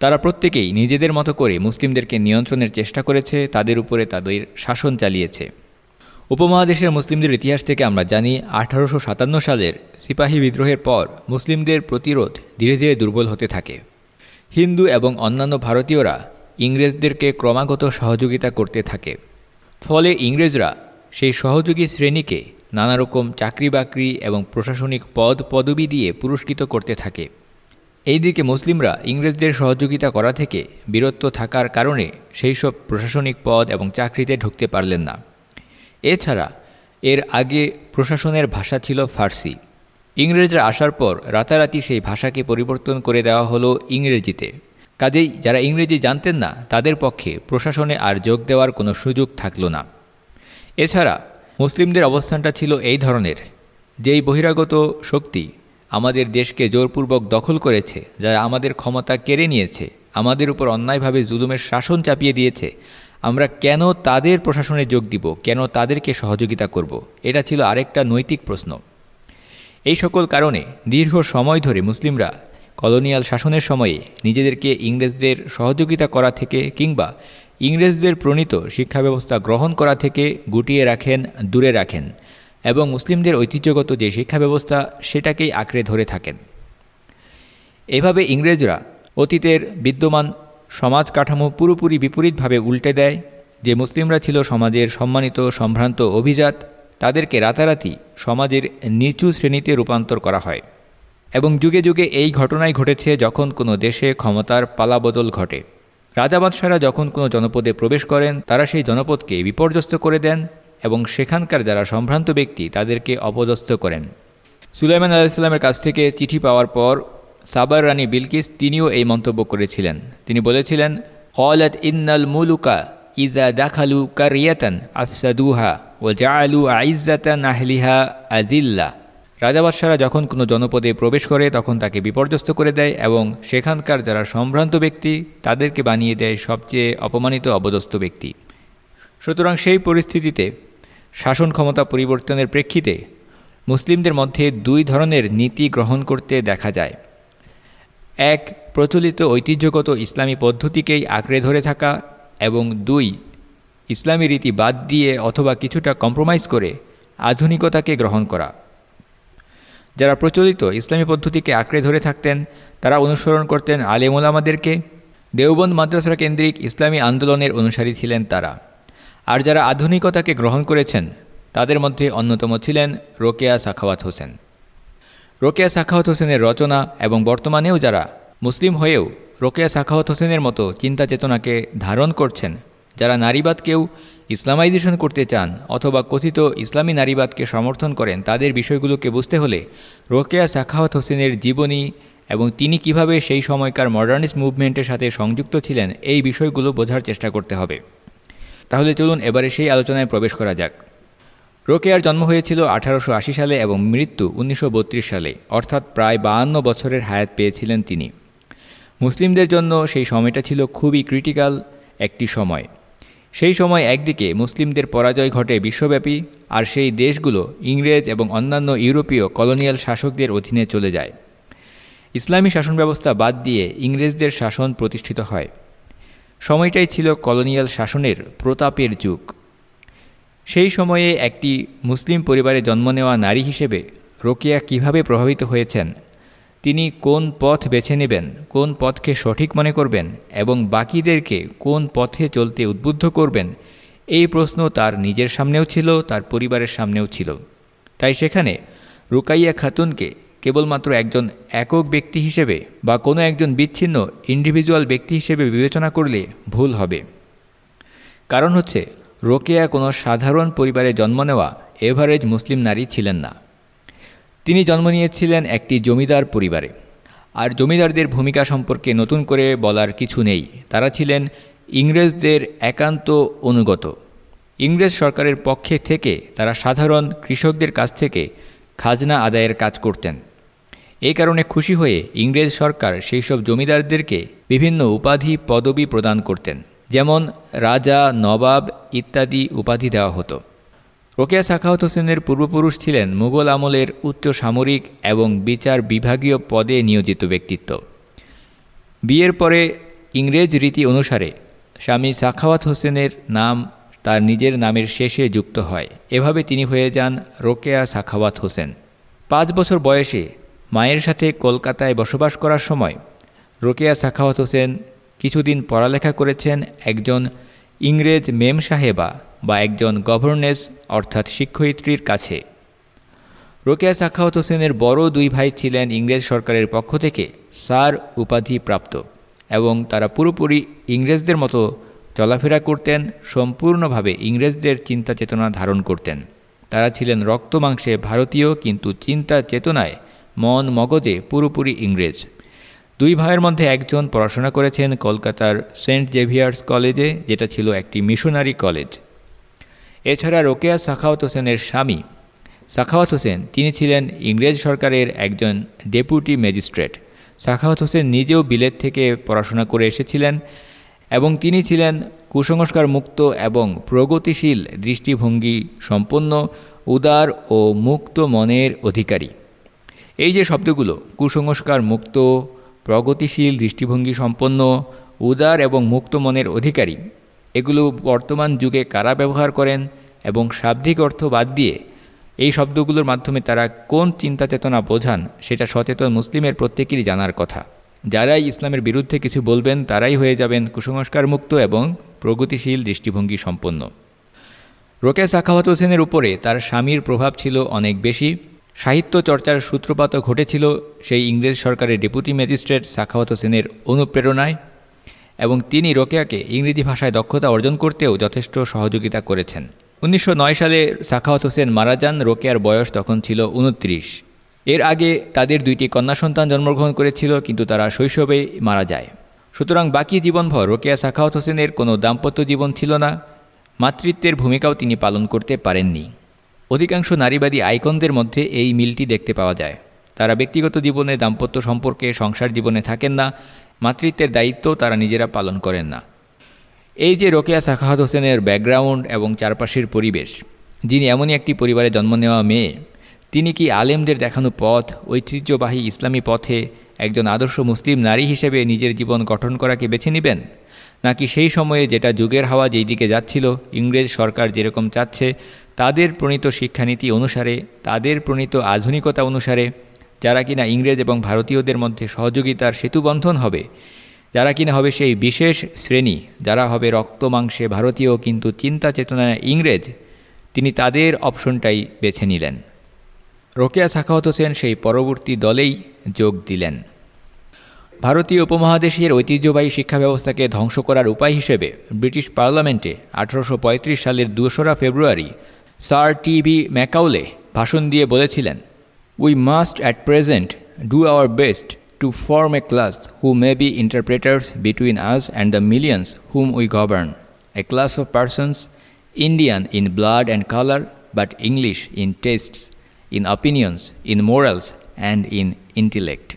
তারা প্রত্যেকেই নিজেদের মতো করে মুসলিমদেরকে নিয়ন্ত্রণের চেষ্টা করেছে, তাদের উপরে তাদের শাসন চালিয়েছে। উপমহাদেশের মুসলিমদের ইতিহাস থেকে আমরা জানি, আঠারোশো সাতান্ন সালের সিপাহী বিদ্রোহের পর মুসলিমদের প্রতিরোধ ধীরে ধীরে দুর্বল হতে থাকে। হিন্দু এবং অন্যান্য ভারতীয়রা ইংরেজদেরকে ক্রমাগত সহযোগিতা করতে থাকে। ফলে ইংরেজরা সেই সহযোগী শ্রেণীকে নানা রকম চাকরি বাকরি এবং প্রশাসনিক পদ পদবি দিয়ে পুরস্কৃত করতে থাকে। এই দিকে মুসলিমরা ইংরেজদের সহযোগিতা করা থেকে বিরত থাকার কারণে সেই সব প্রশাসনিক পদ এবং চাকরিতে ঢুকতে পারলেন না। এছাড়া এর আগে প্রশাসনের ভাষা ছিল ফার্সি। ইংরেজরা আসার পর রাতারাতি সেই ভাষাকে পরিবর্তন করে দেওয়া হলো ইংরেজিতে। কাজেই যারা ইংরেজি জানতেন না, তাদের পক্ষে প্রশাসনে আর যোগ দেওয়ার কোনো সুযোগ থাকল না। এছাড়া মুসলিমদের অবস্থানটা ছিল এই ধরনের। যেই বহিরাগত শক্তি আমাদের দেশকে জোরপূর্বক দখল করেছে, যারা আমাদের ক্ষমতা কেড়ে নিয়েছে, আমাদের উপর অন্যায়ভাবে জুলুমের শাসন চাপিয়ে দিয়েছে, আমরা কেন তাদের প্রশাসনে যোগ দিব, কেন তাদেরকে সহযোগিতা করব, এটা ছিল আরেকটা নৈতিক প্রশ্ন। এই সকল কারণে দীর্ঘ সময় ধরে মুসলিমরা কলোনিয়াল শাসনের সময়ে নিজেদেরকে ইংরেজদের সহযোগিতা করা থেকে কিংবা ইংরেজদের প্রণীত শিক্ষা ব্যবস্থা গ্রহণ করা থেকে গুটিয়ে রাখেন, দূরে রাখেন এবং মুসলিমদের ঐতিহ্যগত যে শিক্ষা ব্যবস্থা সেটাকেই আঁকড়ে ধরে থাকেন। এভাবে ইংরেজরা অতীতের বিদ্যমান সমাজ কাঠামো পুরোপুরি বিপরীতভাবে উল্টে দেয়। যে মুসলিমরা ছিল সমাজের সম্মানিত, সম্ভ্রান্ত অভিজাত, তাদেরকে রাতারাতি সমাজের নিচু শ্রেণীতে রূপান্তর করা হয় এবং যুগে যুগে এই ঘটনাই ঘটেছে যখন কোনো দেশে ক্ষমতার পালাবদল ঘটে। রাজাবাদশারা যখন কোনো জনপদে প্রবেশ করেন, তারা সেই জনপদকে বিপর্যস্ত করে দেন এবং সেখানকার যারা সম্ভ্রান্ত ব্যক্তি, তাদেরকে অপদস্থ করেন। সুলাইমান আলাইসাল্লামের কাছ থেকে চিঠি পাওয়ার পর সাবার রানী বিলকিস তিনিও এই মন্তব্য করেছিলেন। তিনি বলেছিলেন হলত ইন্নাল মুলুকা ইজা দাখালু কারিয়াতান আফসাদুহা ও জা আলু আইজাতান আহলিহা আজিল্লা। রাজাবাদশারা যখন কোনো জনপদে প্রবেশ করে, তখন তাকে বিপর্যস্ত করে দেয় এবং সেখানকার যারা সম্ভ্রান্ত ব্যক্তি, তাদেরকে বানিয়ে দেয় সবচেয়ে অপমানিত অবদস্ত ব্যক্তি। সুতরাং সেই পরিস্থিতিতে শাসন ক্ষমতা পরিবর্তনের প্রেক্ষিতে মুসলিমদের মধ্যে দুই ধরনের নীতি গ্রহণ করতে দেখা যায়। এক, প্রচলিত ঐতিহ্যগত ইসলামী পদ্ধতিকেই আঁকড়ে ধরে থাকা এবং দুই, ইসলামী রীতি বাদ দিয়ে অথবা কিছুটা কম্প্রোমাইজ করে আধুনিকতাকে গ্রহণ করা। যারা প্রচলিত ইসলামী পদ্ধতিকে আঁকড়ে ধরে থাকতেন, তারা অনুসরণ করতেন আলেমুলামাদেরকে দেওবন্দ মাদ্রাসা কেন্দ্রিক ইসলামী আন্দোলনের অনুসারী ছিলেন তারা। আর যারা আধুনিকতাকে গ্রহণ করেছেন, তাদের মধ্যে অন্যতম ছিলেন রোকেয়া সাখাওয়াত হোসেন। রোকেয়া সাখাওয়াত হোসেনের রচনা এবং বর্তমানেও যারা মুসলিম হয়েও রোকেয়া সাখাওয়াত হোসেনের মতো চিন্তা চেতনাকে ধারণ করছেন যারা নারীবাদকেও ইসলামাইজেশন করতে চান অথবা কথিত ইসলামী নারীবাদকে সমর্থন করেন, তাদের বিষয়গুলোকে বুঝতে হলে রোকেয়া সাখাওয়াত হোসেনের জীবনী এবং তিনি কীভাবে সেই সময়কার মডার্নিস্ট মুভমেন্টের সাথে সংযুক্ত ছিলেন এই বিষয়গুলো বোঝার চেষ্টা করতে হবে। তাহলে চলুন এবারে সেই আলোচনায় প্রবেশ করা যাক। রোকেয়ার জন্ম হয়েছিল আঠারোশো আশি সালে এবং মৃত্যু উনিশশো বত্রিশ সালে, অর্থাৎ প্রায় বাহান্ন বছরের হায়াত পেয়েছিলেন তিনি। মুসলিমদের জন্য সেই সময়টা ছিল খুবই ক্রিটিক্যাল একটি সময়। সেই সময় একদিকে মুসলিমদের পরাজয় ঘটে বিশ্বব্যাপী, আর সেই দেশগুলো ইংরেজ এবং অন্যান্য ইউরোপীয় কলোনিয়াল শাসকদের অধীনে চলে যায়। ইসলামী শাসন ব্যবস্থা বাদ দিয়ে ইংরেজদের শাসন প্রতিষ্ঠিত হয়। সময়টাই ছিল কলোনিয়াল শাসনের প্রতাপের যুগ। সেই সময়ে একটি মুসলিম পরিবারে জন্ম নেওয়া নারী হিসেবে রোকেয়া কীভাবে প্রভাবিত হয়েছেন তিনি কোন পথ বেছে নেবেন, কোন পথকে সঠিক মনে করবেন এবং বাকিদেরকে কোন পথে চলতে উদ্বুদ্ধ করবেন, এই প্রশ্ন তার নিজের সামনেও ছিল, তার পরিবারের সামনেও ছিল। তাই সেখানে রুকাইয়া খাতুনকে কেবলমাত্র একজন একক ব্যক্তি হিসেবে বা কোনো একজন বিচ্ছিন্ন ইন্ডিভিজুয়াল ব্যক্তি হিসেবে বিবেচনা করলে ভুল হবে। কারণ হচ্ছে, রোকেয়া কোনো সাধারণ পরিবারে জন্ম নেওয়া এভারেজ মুসলিম নারী ছিলেন না। তিনি জন্ম নিয়েছিলেন একটি জমিদার পরিবারে। আর জমিদারদের ভূমিকা সম্পর্কে নতুন করে বলার কিছু নেই। তারা ছিলেন ইংরেজদের একান্ত অনুগত। ইংরেজ সরকারের পক্ষে থেকে তারা সাধারণ কৃষকদের কাছ থেকে খাজনা আদায়ের কাজ করতেন। এই কারণে খুশি হয়ে ইংরেজ সরকার সেই সব জমিদারদেরকে বিভিন্ন উপাধি, পদবি প্রদান করতেন। যেমন রাজা নবাব ইত্যাদি উপাধি দেওয়া হতো। রোকেয়া সাখাওয়াত হোসেনের পূর্বপুরুষ ছিলেন মুঘল আমলের উচ্চ সামরিক এবং বিচার বিভাগীয় পদে নিয়োজিত ব্যক্তিত্ব। বিয়ের পরে ইংরেজ রীতি অনুসারে স্বামী সাখাওয়াত হোসেনের নাম তার নিজের নামের শেষে যুক্ত হয়। এভাবে তিনি হয়ে যান রোকেয়া সাখাওয়াত হোসেন। পাঁচ বছর বয়সে মায়ের সাথে কলকাতায় বসবাস করার সময় রোকেয়া সাখাওয়াত হোসেন কিছুদিন পড়ালেখা করেছেন একজন ইংরেজ মেম সাহেবা বা একজন গভর্নেস অর্থাৎ শিক্ষয়িত্রীর কাছে। রোকেয়া সাখাওয়াত হোসেনের বড় দুই ভাই ছিলেন ইংরেজ সরকারের পক্ষ থেকে স্যার উপাধি প্রাপ্ত এবং তারা পুরোপুরি ইংরেজদের মতো চলাফেরা করতেন, সম্পূর্ণভাবে ইংরেজদের চিন্তা চেতনা ধারণ করতেন। তারা ছিলেন রক্ত মাংসে ভারতীয়, কিন্তু চিন্তা চেতনায় মন মগজে পুরোপুরি ইংরেজ। দুই ভাইয়ের মধ্যে একজন পড়াশোনা করেছেন কলকাতার সেন্ট জেভিয়ার্স কলেজে, যেটা ছিল একটি মিশনারি কলেজ। এছাড়া রোকেয়া সাখাওয়াত হোসেনের স্বামী সাখাওয়াত হোসেন, তিনি ছিলেন ইংরেজ সরকারের একজন ডেপুটি ম্যাজিস্ট্রেট। সাখাওয়াত হোসেন নিজেও বিলেত থেকে পড়াশোনা করে এসেছিলেন এবং তিনি ছিলেন কুসংস্কার মুক্ত এবং প্রগতিশীল দৃষ্টিভঙ্গি সম্পন্ন, উদার ও মুক্ত মনের অধিকারী। এই যে শব্দগুলো কুসংস্কার মুক্ত প্রগতিশীল দৃষ্টিভঙ্গি সম্পন্ন, উদার এবং মুক্ত মনের অধিকারী এগুলো বর্তমান যুগে কারা ব্যবহার করেন এবং শাব্দিক অর্থ বাদ দিয়ে এই শব্দগুলোর মাধ্যমে তারা কোন চিন্তা চেতনা বোঝান, সেটা সচেতন মুসলিমের প্রত্যেকেরই জানার কথা। যারাই ইসলামের বিরুদ্ধে কিছু বলবেন, তারাই হয়ে যাবেন কুসংস্কার মুক্ত এবং প্রগতিশীল দৃষ্টিভঙ্গি সম্পন্ন। রোকেয়া সাখাওয়াত হোসেনের উপরে তার স্বামীর প্রভাব ছিল অনেক বেশি। সাহিত্য চর্চার সূত্রপাতও ঘটেছিল সেই ইংরেজ সরকারের ডেপুটি ম্যাজিস্ট্রেট সাখাওয়াত হোসেনের অনুপ্রেরণায়। এবং তিনি রোকেয়াকে ইংরেজি ভাষায় দক্ষতা অর্জন করতেও যথেষ্ট সহযোগিতা করেছেন। উনিশশো নয় সালে সাখাওয়াত হোসেন মারা যান, রোকেয়ার বয়স তখন ছিল উনত্রিশ এর আগে তাদের দুইটি কন্যা সন্তান জন্মগ্রহণ করেছিল, কিন্তু তারা শৈশবেই মারা যায়। সুতরাং বাকি জীবনভর রোকেয়া সাখাওয়াত হোসেনের কোনো দাম্পত্য জীবন ছিল না, মাতৃত্বের ভূমিকাও তিনি পালন করতে পারেননি। অধিকাংশ নারীবাদী আইকনদের মধ্যে এই মিলটি দেখতে পাওয়া যায়। তারা ব্যক্তিগত জীবনে দাম্পত্য সম্পর্কে সংসার জীবনে থাকেন না মাতৃত্বের দায়িত্ব তারা নিজেরা পালন করেন না। এই যে রোকেয়া সাখাহাত হোসেনের ব্যাকগ্রাউন্ড এবং চারপাশের পরিবেশ, যিনি এমনই একটি পরিবারে জন্ম নেওয়া মেয়ে, তিনি কি আলেমদের দেখানো পথ, ঐতিহ্যবাহী ইসলামী পথে একজন আদর্শ মুসলিম নারী হিসেবে নিজের জীবন গঠন করাকে বেছে নেবেন? নাকি সেই সময়ে যেটা যুগের হাওয়া যেই দিকে যাচ্ছিল, ইংরেজ সরকার যেরকম চাচ্ছে, তাদের প্রণীত শিক্ষানীতি অনুসারে, তাদের প্রণীত আধুনিকতা অনুসারে যারা কিনা ইংরেজ এবং ভারতীয়দের মধ্যে সহযোগিতার সেতুবন্ধন হবে, যারা কিনা হবে সেই বিশেষ শ্রেণি, যারা হবে রক্ত মাংসে ভারতীয় কিন্তু চিন্তা চেতনায় ইংরেজ, তিনি তাদের অপশনটাই বেছে নিলেন। রোকেয়া সাখাওয়াত হোসেন সেই পরবর্তী দলেই যোগ দিলেন। ভারতীয় উপমহাদেশের ঐতিহ্যবাহী শিক্ষা ব্যবস্থাকে ধ্বংস করার উপায় হিসেবে ব্রিটিশ পার্লামেন্টে আঠারোশো পঁয়ত্রিশ সালের দোসরা ফেব্রুয়ারি স্যার টিভি ম্যাকাউলে ভাষণ দিয়ে বলেছিলেন we must at present do our best to form a class who may be interpreters between us and the millions whom we govern a class of persons Indian in blood and colour but English in tastes in opinions in morals and in intellect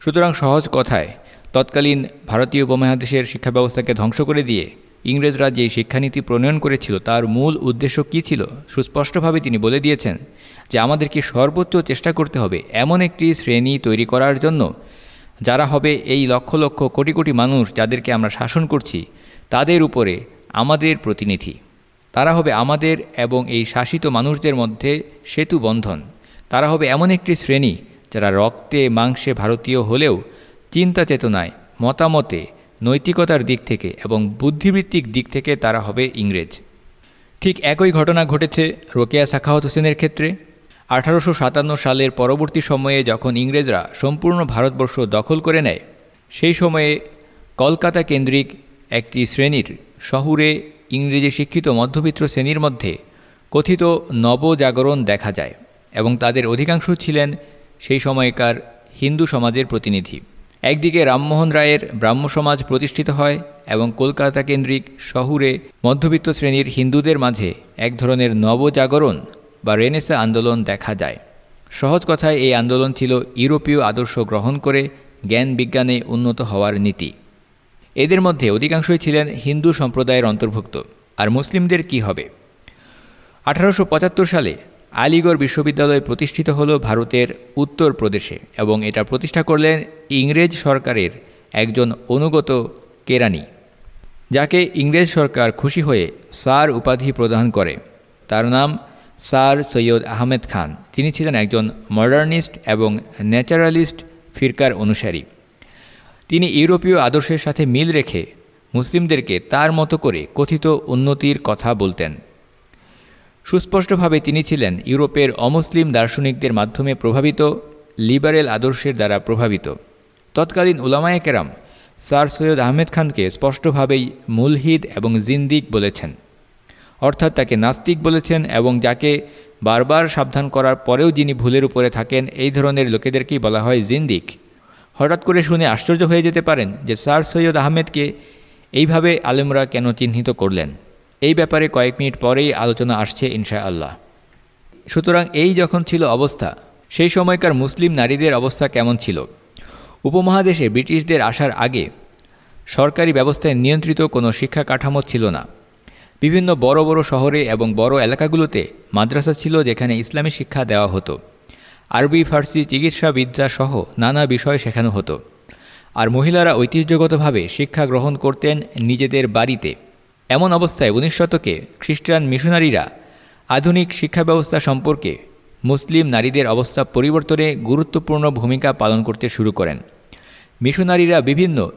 সুতরাং সহজ কথায়, তৎকালীন ভারতীয় উপমহাদেশের শিক্ষা ব্যবস্থাকে ধ্বংস করে দিয়ে ইংরেজরা যে শিক্ষানীতি প্রণয়ন করেছিল, তার মূল উদ্দেশ্য কী ছিল? সুস্পষ্টভাবে তিনি বলে দিয়েছেন যে, আমাদেরকে সর্বোচ্চ চেষ্টা করতে হবে এমন একটি শ্রেণি তৈরি করার জন্য, যারা হবে এই লক্ষ লক্ষ কোটি কোটি মানুষ যাদেরকে আমরা শাসন করছি, তাদের উপরে আমাদের প্রতিনিধি। তারা হবে আমাদের এবং এই শাসিত মানুষদের মধ্যে সেতু বন্ধন। তারা হবে এমন একটি শ্রেণি যারা রক্তে মাংসে ভারতীয় হলেও চিন্তা চেতনায়, মতামতে নৈতিকতার দিক থেকে এবং বুদ্ধিবৃত্তিক দিক থেকে তারা হবে ইংরেজ। ঠিক একই ঘটনা ঘটেছে রোকেয়া সাখাওয়াত হোসেনের ক্ষেত্রে। আঠারোশো সাতান্ন সালের পরবর্তী সময়ে যখন ইংরেজরা সম্পূর্ণ ভারতবর্ষ দখল করে নেয়, সেই সময়ে কলকাতা কেন্দ্রিক একটি শ্রেণির শহুরে ইংরেজি শিক্ষিত মধ্যবিত্ত শ্রেণির মধ্যে কথিত নবজাগরণ দেখা যায় এবং তাদের অধিকাংশ ছিলেন সেই সময়কার হিন্দু সমাজের প্রতিনিধি। একদিকে রামমোহন রায়ের ব্রাহ্ম সমাজ প্রতিষ্ঠিত হয় এবং কলকাতা কেন্দ্রিক শহুরে মধ্যবিত্ত শ্রেণির হিন্দুদের মাঝে এক ধরনের নবজাগরণ বা রেনেসা আন্দোলন দেখা যায়। সহজ কথায় এই আন্দোলন ছিল ইউরোপীয় আদর্শ গ্রহণ করে জ্ঞান বিজ্ঞানে উন্নত হওয়ার নীতি। এদের মধ্যে অধিকাংশই ছিলেন হিন্দু সম্প্রদায়ের অন্তর্ভুক্ত। আর মুসলিমদের কি হবে? আঠারোশো পঁচাত্তর সালে আলিগড় বিশ্ববিদ্যালয় প্রতিষ্ঠিত হল ভারতের উত্তর প্রদেশে এবং এটা প্রতিষ্ঠা করলেন ইংরেজ সরকারের একজন অনুগত কেরানি, যাকে ইংরেজ সরকার খুশি হয়ে স্যার উপাধি প্রদান করে। তার নাম স্যার সৈয়দ আহমেদ খান। তিনি ছিলেন একজন মডার্নিস্ট এবং ন্যাচারালিস্ট ফিরকার অনুসারী। তিনি ইউরোপীয় আদর্শের সাথে মিল রেখে মুসলিমদেরকে তার মতো করে কথিত উন্নতির কথা বলতেন। সুস্পষ্টভাবে তিনি ছিলেন ইউরোপের অমুসলিম দার্শনিকদের মাধ্যমে প্রভাবিত, লিবারেল আদর্শের দ্বারা প্রভাবিত। তৎকালীন উলামায়ে কেরাম স্যার সৈয়দ আহমেদ খানকে স্পষ্টভাবেই মুলহিদ এবং জিন্দিক বলেছেন। অর্থাৎ তাকে নাস্তিক বলেছেন এবং যাকে বারবার সাবধান করার পরেও যিনি ভুলের উপরে থাকেন, এই ধরনের লোকেদেরকেই বলা হয় জিন্দিক। হঠাৎ করে শুনে আশ্চর্য হয়ে যেতে পারেন যে স্যার সৈয়দ আহমেদকে এইভাবে আলেমরা কেন চিহ্নিত করলেন। এই ব্যাপারে কয়েক মিনিট পরেই আলোচনা আসছে ইনশা আল্লাহ সুতরাং এই যখন ছিল অবস্থা, সেই সময়কার মুসলিম নারীদের অবস্থা কেমন ছিল? উপমহাদেশে ব্রিটিশদের আসার আগে সরকারি ব্যবস্থায় নিয়ন্ত্রিত কোনো শিক্ষা কাঠামো ছিল না। বিভিন্ন বড় বড় শহরে এবং বড় এলাকাগুলোতে মাদ্রাসা ছিল যেখানে ইসলামী শিক্ষা দেওয়া হতো। আরবি, ফার্সি চিকিৎসাবিদ্যা সহ নানা বিষয় শেখানো হতো। আর মহিলারা ঐতিহ্যগতভাবে শিক্ষা গ্রহণ করতেন নিজেদের বাড়িতে। এমন অবস্থায় উনিশ শতকে খ্রিস্টান মিশনারিরা আধুনিক শিক্ষা ব্যবস্থা সম্পর্কে মুসলিম নারীদের অবস্থা পরিবর্তনে গুরুত্বপূর্ণ ভূমিকা পালন করতে শুরু করেন। মিশনারিরা বিভিন্ন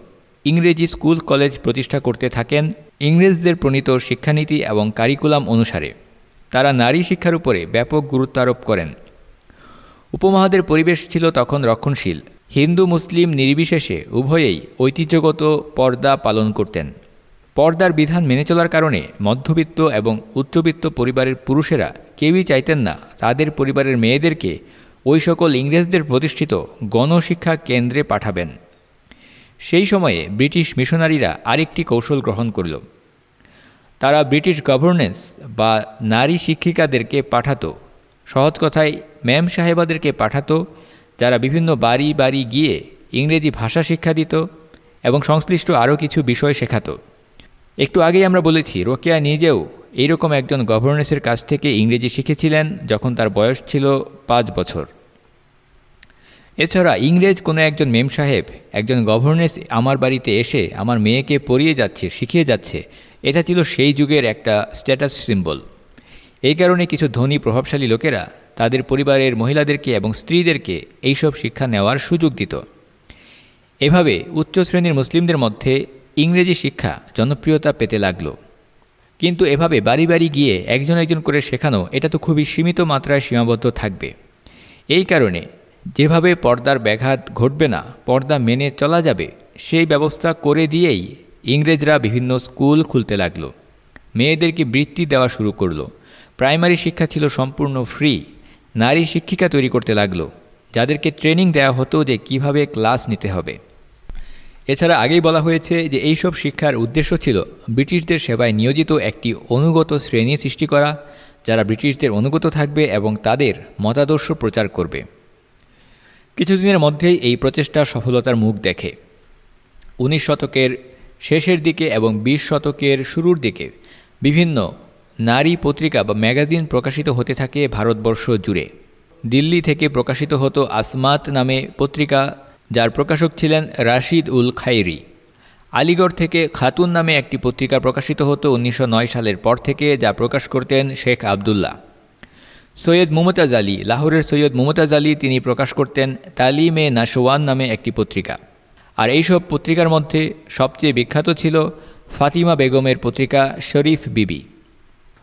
ইংরেজি স্কুল কলেজ প্রতিষ্ঠা করতে থাকেন ইংরেজদের প্রণীত শিক্ষানীতি এবং কারিকুলাম অনুসারে। তারা নারী শিক্ষার উপরে ব্যাপক গুরুত্ব আরোপ করেন। উপমহাদের পরিবেশ ছিল তখন রক্ষণশীল। হিন্দু মুসলিম নির্বিশেষে উভয়েই ঐতিহ্যগত পর্দা পালন করতেন। পর্দার বিধান মেনে চলার কারণে মধ্যবিত্ত এবং উচ্চবিত্ত পরিবারের পুরুষেরা কেউই চাইতেন না তাদের পরিবারের মেয়েদেরকে ওই সকল ইংরেজদের প্রতিষ্ঠিত গণশিক্ষা কেন্দ্রে পাঠাবেন। সেই সময়ে ব্রিটিশ মিশনারিরা আরেকটি কৌশল গ্রহণ করল। তারা ব্রিটিশ গভর্নেন্স বা নারী শিক্ষিকাদেরকে পাঠাতো। সহজ কথায়, ম্যাম সাহেবাদেরকে পাঠাতো, যারা বিভিন্ন বাড়ি বাড়ি গিয়ে ইংরেজি ভাষা শিক্ষা দিত এবং সংশ্লিষ্ট আরও কিছু বিষয় শেখাতো। একটু আগেই আমরা বলেছি, রোকেয়া নিজেও এইরকম একজন গভর্নেন্সের কাছ থেকে ইংরেজি শিখেছিলেন যখন তার বয়স ছিল পাঁচ বছর। এছাড়া ইংরেজ কোনো একজন মেম সাহেব, একজন গভর্নেন্স আমার বাড়িতে এসে আমার মেয়েকে পড়িয়ে যাচ্ছে, শিখিয়ে যাচ্ছে, এটা ছিল সেই যুগের একটা স্ট্যাটাস সিম্বল এই কারণে কিছু ধনী প্রভাবশালী লোকেরা তাদের পরিবারের মহিলাদেরকে এবং স্ত্রীদেরকে এইসব শিক্ষা নেওয়ার সুযোগ দিত। এভাবে উচ্চ শ্রেণির মুসলিমদের মধ্যে ইংরেজি শিক্ষা জনপ্রিয়তা পেতে লাগল। কিন্তু এভাবে বাড়ি বাড়ি গিয়ে একজন একজন করে শেখানো, এটা তো খুবই সীমিত মাত্রায় সীমাবদ্ধ থাকবে। এই কারণে যেভাবে পর্দার ব্যাঘাত ঘটবে না, পর্দা মেনে চলা যাবে, সেই ব্যবস্থা করে দিয়েই ইংরেজরা বিভিন্ন স্কুল খুলতে লাগল। মেয়েদেরকে বৃত্তি দেওয়া শুরু করল। প্রাইমারি শিক্ষা ছিল সম্পূর্ণ ফ্রি। নারী শিক্ষিকা তৈরি করতে লাগল। যাদেরকে ট্রেনিং দেওয়া হতো যে কীভাবে ক্লাস নিতে হবে। এছাড়া আগেই বলা হয়েছে যে এইসব শিক্ষার উদ্দেশ্য ছিল ব্রিটিশদের সেবায় নিয়োজিত একটি অনুগত শ্রেণি সৃষ্টি করা, যারা ব্রিটিশদের অনুগত থাকবে এবং তাদের মতাদর্শ প্রচার করবে। কিছুদিনের মধ্যেই এই প্রচেষ্টা সফলতার মুখ দেখে। উনিশ শতকের শেষের দিকে এবং বিশ শতকের শুরুর দিকে বিভিন্ন নারী পত্রিকা বা ম্যাগাজিন প্রকাশিত হতে থাকে ভারতবর্ষ জুড়ে। দিল্লি থেকে প্রকাশিত হতো আসমাত নামে পত্রিকা যার প্রকাশক ছিলেন রাশিদ উল খাইরি। আলিগড় থেকে খাতুন নামে একটি পত্রিকা প্রকাশিত হতো উনিশশো নয় সালের পর থেকে, যা প্রকাশ করতেন শেখ আবদুল্লাহ। সৈয়দ মুমতাজ আলী, লাহোরের সৈয়দ মুমতাজ আলী, তিনি প্রকাশ করতেন তালিমে নাশোয়ান নামে একটি পত্রিকা। আর এইসব পত্রিকার মধ্যে সবচেয়ে বিখ্যাত ছিল ফাতিমা বেগমের পত্রিকা শরীফ বিবি।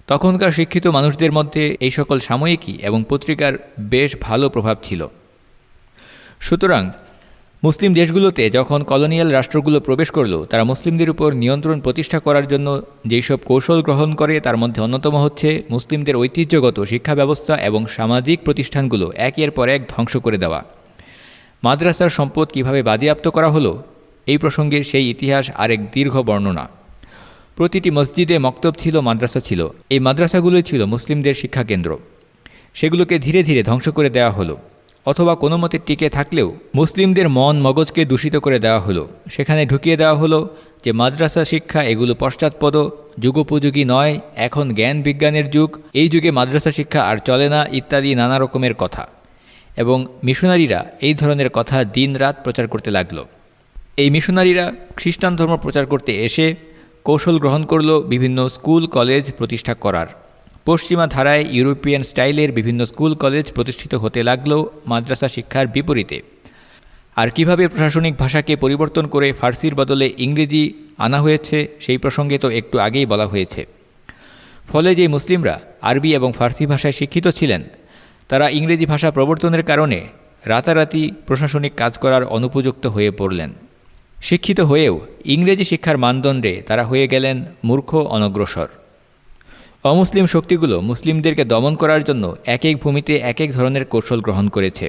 তখনকার শিক্ষিত মানুষদের মধ্যে এই সকল সাময়িকী এবং পত্রিকার বেশ ভালো প্রভাব ছিল। সুতরাং মুসলিম দেশগুলোতে যখন কলোনিয়াল রাষ্ট্রগুলো প্রবেশ করল, তারা মুসলিমদের উপর নিয়ন্ত্রণ প্রতিষ্ঠা করার জন্য যেসব কৌশল গ্রহণ করে, তার মধ্যে অন্যতম হচ্ছে মুসলিমদের ঐতিহ্যগত শিক্ষা ব্যবস্থা এবং সামাজিক প্রতিষ্ঠানগুলো একের পর এক ধ্বংস করে দেওয়া। মাদ্রাসার সম্পদ কীভাবে বাজেয়াপ্ত করা হলো, এই প্রসঙ্গে সেই ইতিহাস আরেক দীর্ঘ বর্ণনা। প্রতিটি মসজিদে মক্তব ছিল, মাদ্রাসা ছিল। এই মাদ্রাসাগুলোই ছিল মুসলিমদের শিক্ষাকেন্দ্র সেগুলোকে ধীরে ধীরে ধ্বংস করে দেওয়া হলো। অথবা কোনো মতে টিকে থাকলেও মুসলিমদের মন মগজকে দূষিত করে দেওয়া হলো। সেখানে ঢুকিয়ে দেওয়া হলো যে মাদ্রাসা শিক্ষা এগুলো পশ্চাৎপদ, যুগোপযোগী নয়, এখন জ্ঞান বিজ্ঞানের যুগ, এই যুগে মাদ্রাসা শিক্ষা আর চলে না, ইত্যাদি নানা রকমের কথা। এবং মিশনারিরা এই ধরনের কথা দিন রাত প্রচার করতে লাগল। এই মিশনারিরা খ্রিস্টান ধর্ম প্রচার করতে এসে কৌশল গ্রহণ করল বিভিন্ন স্কুল, কলেজ প্রতিষ্ঠা করার। পশ্চিমা ধারায় ইউরোপিয়ান স্টাইলের বিভিন্ন স্কুল কলেজ প্রতিষ্ঠিত হতে লাগল মাদ্রাসা শিক্ষার বিপরীতে। আর কীভাবে প্রশাসনিক ভাষাকে পরিবর্তন করে ফার্সির বদলে ইংরেজি আনা হয়েছে, সেই প্রসঙ্গে তো একটু আগেই বলা হয়েছে। ফলে যে মুসলিমরা আরবি এবং ফার্সি ভাষায় শিক্ষিত ছিলেন, তারা ইংরেজি ভাষা প্রবর্তনের কারণে রাতারাতি প্রশাসনিক কাজ করার অনুপযুক্ত হয়ে পড়লেন। শিক্ষিত হয়েও ইংরেজি শিক্ষার মানদণ্ডে তারা হয়ে গেলেন মূর্খ, অনগ্রসর। অমুসলিম শক্তিগুলো মুসলিমদেরকে দমন করার জন্য এক এক ভূমিতে এক এক ধরনের কৌশল গ্রহণ করেছে।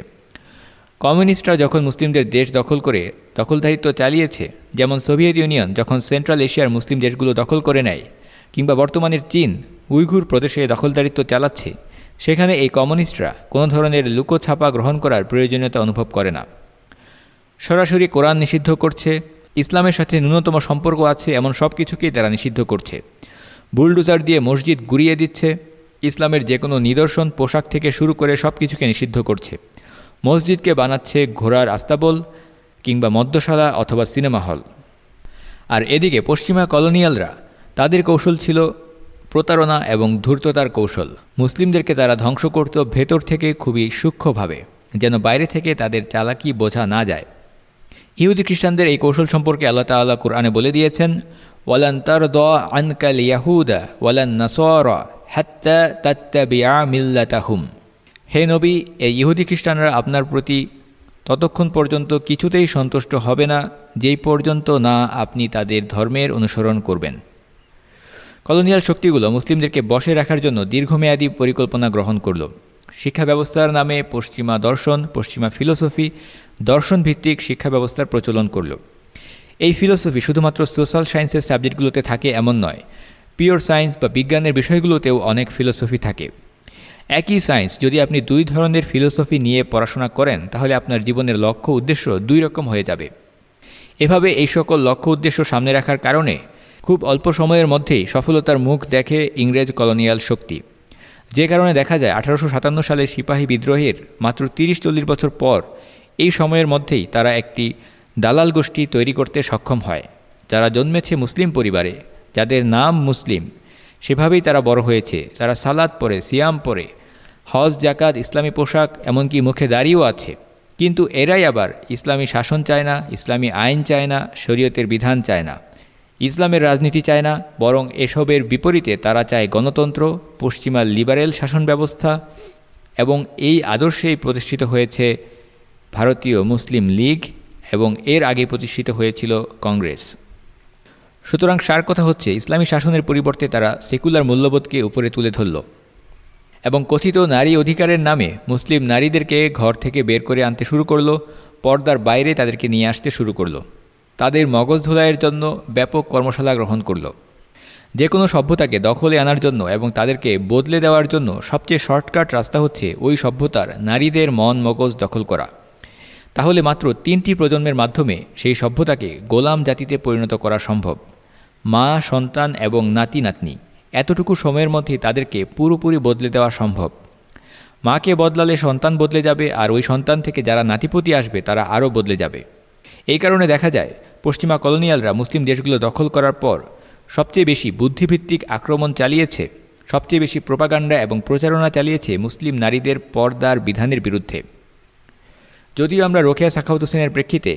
কমিউনিস্টরা যখন মুসলিমদের দেশ দখল করে, দখলদারিত্ব চালিয়েছে, যেমন সোভিয়েত ইউনিয়ন যখন সেন্ট্রাল এশিয়ার মুসলিম দেশগুলো দখল করে নেয়, কিংবা বর্তমানের চীন, উইঘুর প্রদেশে দখলদারিত্ব চালাচ্ছে, সেখানে এই কমিউনিস্টরা কোনো ধরনের লুকোছাপা গ্রহণ করার প্রয়োজনীয়তা অনুভব করে না। সরাসরি কোরআন নিষিদ্ধ করছে, ইসলামের সাথে ন্যূনতম সম্পর্ক আছে, এমন সব কিছুকেই তারা নিষিদ্ধ করছে। বুলডোজার দিয়ে মসজিদ গুড়িয়ে দিচ্ছে। ইসলামের যে কোনো নিদর্শন, পোশাক থেকে শুরু করে সব কিছুকে নিষিদ্ধ করছে। মসজিদকে বানাচ্ছে ঘোড়ার আস্তাবল কিংবা মদ্যশালা অথবা সিনেমা হল। আর এদিকে পশ্চিমা কলোনিয়ালরা, তাদের কৌশল ছিল প্রতারণা এবং ধূর্ততার কৌশল। মুসলিমদেরকে তারা ধ্বংস করত ভেতর থেকে খুবই সূক্ষ্মভাবে, যেন বাইরে থেকে তাদের চালাকি বোঝা না যায়। ইহুদি খ্রিস্টানদের এই কৌশল সম্পর্কে আল্লাহ তাল্লাহ কোরআনে বলে দিয়েছেন হে নবী, এই ইহুদি খ্রিস্টানরা আপনার প্রতি ততক্ষণ পর্যন্ত কিছুতেই সন্তুষ্ট হবে না, যেই পর্যন্ত না আপনি তাদের ধর্মের অনুসরণ করবেন। কলোনিয়াল শক্তিগুলো মুসলিমদেরকে বসে রাখার জন্য দীর্ঘমেয়াদী পরিকল্পনা গ্রহণ করল। শিক্ষা ব্যবস্থার নামে পশ্চিমা দর্শন, পশ্চিমা ফিলোসফি দর্শন ভিত্তিক শিক্ষা ব্যবস্থার প্রচলন করল। এই ফিলোসফি শুধুমাত্র সোশ্যাল সায়েন্সের সাবজেক্টগুলোতে থাকে এমন নয়, পিওর সায়েন্স বা বিজ্ঞানের বিষয়গুলোতেও অনেক ফিলোসফি থাকে। একই সায়েন্স যদি আপনি দুই ধরনের ফিলোসফি নিয়ে পড়াশোনা করেন, তাহলে আপনার জীবনের লক্ষ্য উদ্দেশ্য দুই রকম হয়ে যাবে। এভাবে এই সকল লক্ষ্য উদ্দেশ্য সামনে রাখার কারণে খুব অল্প সময়ের মধ্যেই সফলতার মুখ দেখে ইংরেজ কলোনিয়াল শক্তি। যে কারণে দেখা যায় আঠারোশো সাতান্ন সালে সিপাহী বিদ্রোহের মাত্র তিরিশ চল্লিশ বছর পর এই সময়ের মধ্যেই তারা একটি দালাল গোষ্ঠী তৈরি করতে সক্ষম হয়। যারা জন্মেছে মুসলিম পরিবারে, যাদের নাম মুসলিম, সেভাবেই তারা বড় হয়েছে। তারা সালাদ পরে, সিয়াম পরে, হজ জাকাত ইসলামী পোশাক, এমনকি মুখে দাঁড়িয়েও আছে। কিন্তু এরাই আবার ইসলামী শাসন চায় না, ইসলামী আইন চায় না, শরীয়তের বিধান চায় না। ইসলামের রাজনীতি চায় না, বরং এসবের বিপরীতে তারা চায় গণতন্ত্র পশ্চিমা লিবারেল শাসন ব্যবস্থা এবং এই আদর্শেই প্রতিষ্ঠিত হয়েছে ভারতীয় মুসলিম লীগ এবং এর আগে প্রতিষ্ঠিত হয়েছিল কংগ্রেস। সুতরাং সার কথা হচ্ছে, ইসলামী শাসনের পরিবর্তে তারা সেকুলার মূল্যবোধকে উপরে তুলে ধরল এবং কথিত নারী অধিকারের নামে মুসলিম নারীদেরকে ঘর থেকে বের করে আনতে শুরু করল, পর্দার বাইরে তাদেরকে নিয়ে আসতে শুরু করল। তাদের মগজ ধোলাইয়ের জন্য ব্যাপক কর্মশালা গ্রহণ করল। যে কোনো সভ্যতাকে দখলে আনার জন্য এবং তাদেরকে বদলে দেওয়ার জন্য সবচেয়ে শর্টকাট রাস্তা হচ্ছে ওই সভ্যতার নারীদের মন মগজ দখল করা। তাহলে মাত্র তিনটি প্রজন্মের মাধ্যমে সেই সভ্যতাকে গোলাম জাতিতে পরিণত করা সম্ভব। মা, সন্তান এবং নাতি, নাতনি, এতটুকু সময়ের মধ্যে তাদেরকে পুরোপুরি বদলে দেওয়া সম্ভব। মাকে বদলালে সন্তান বদলে যাবে আর ওই সন্তান থেকে যারা নাতিপতি আসবে তারা আরও বদলে যাবে। এই কারণে দেখা যায়, পশ্চিমা কলোনিয়ালরা মুসলিম দেশগুলো দখল করার পর সবচেয়ে বেশি বুদ্ধিভিত্তিক আক্রমণ চালিয়েছে, সবচেয়ে বেশি প্রোপাগান্ডা এবং প্রচারণা চালিয়েছে মুসলিম নারীদের পর্দার বিধানের বিরুদ্ধে। যদিও আমরা রোকেয়া সাখাউত হোসেনের প্রেক্ষিতে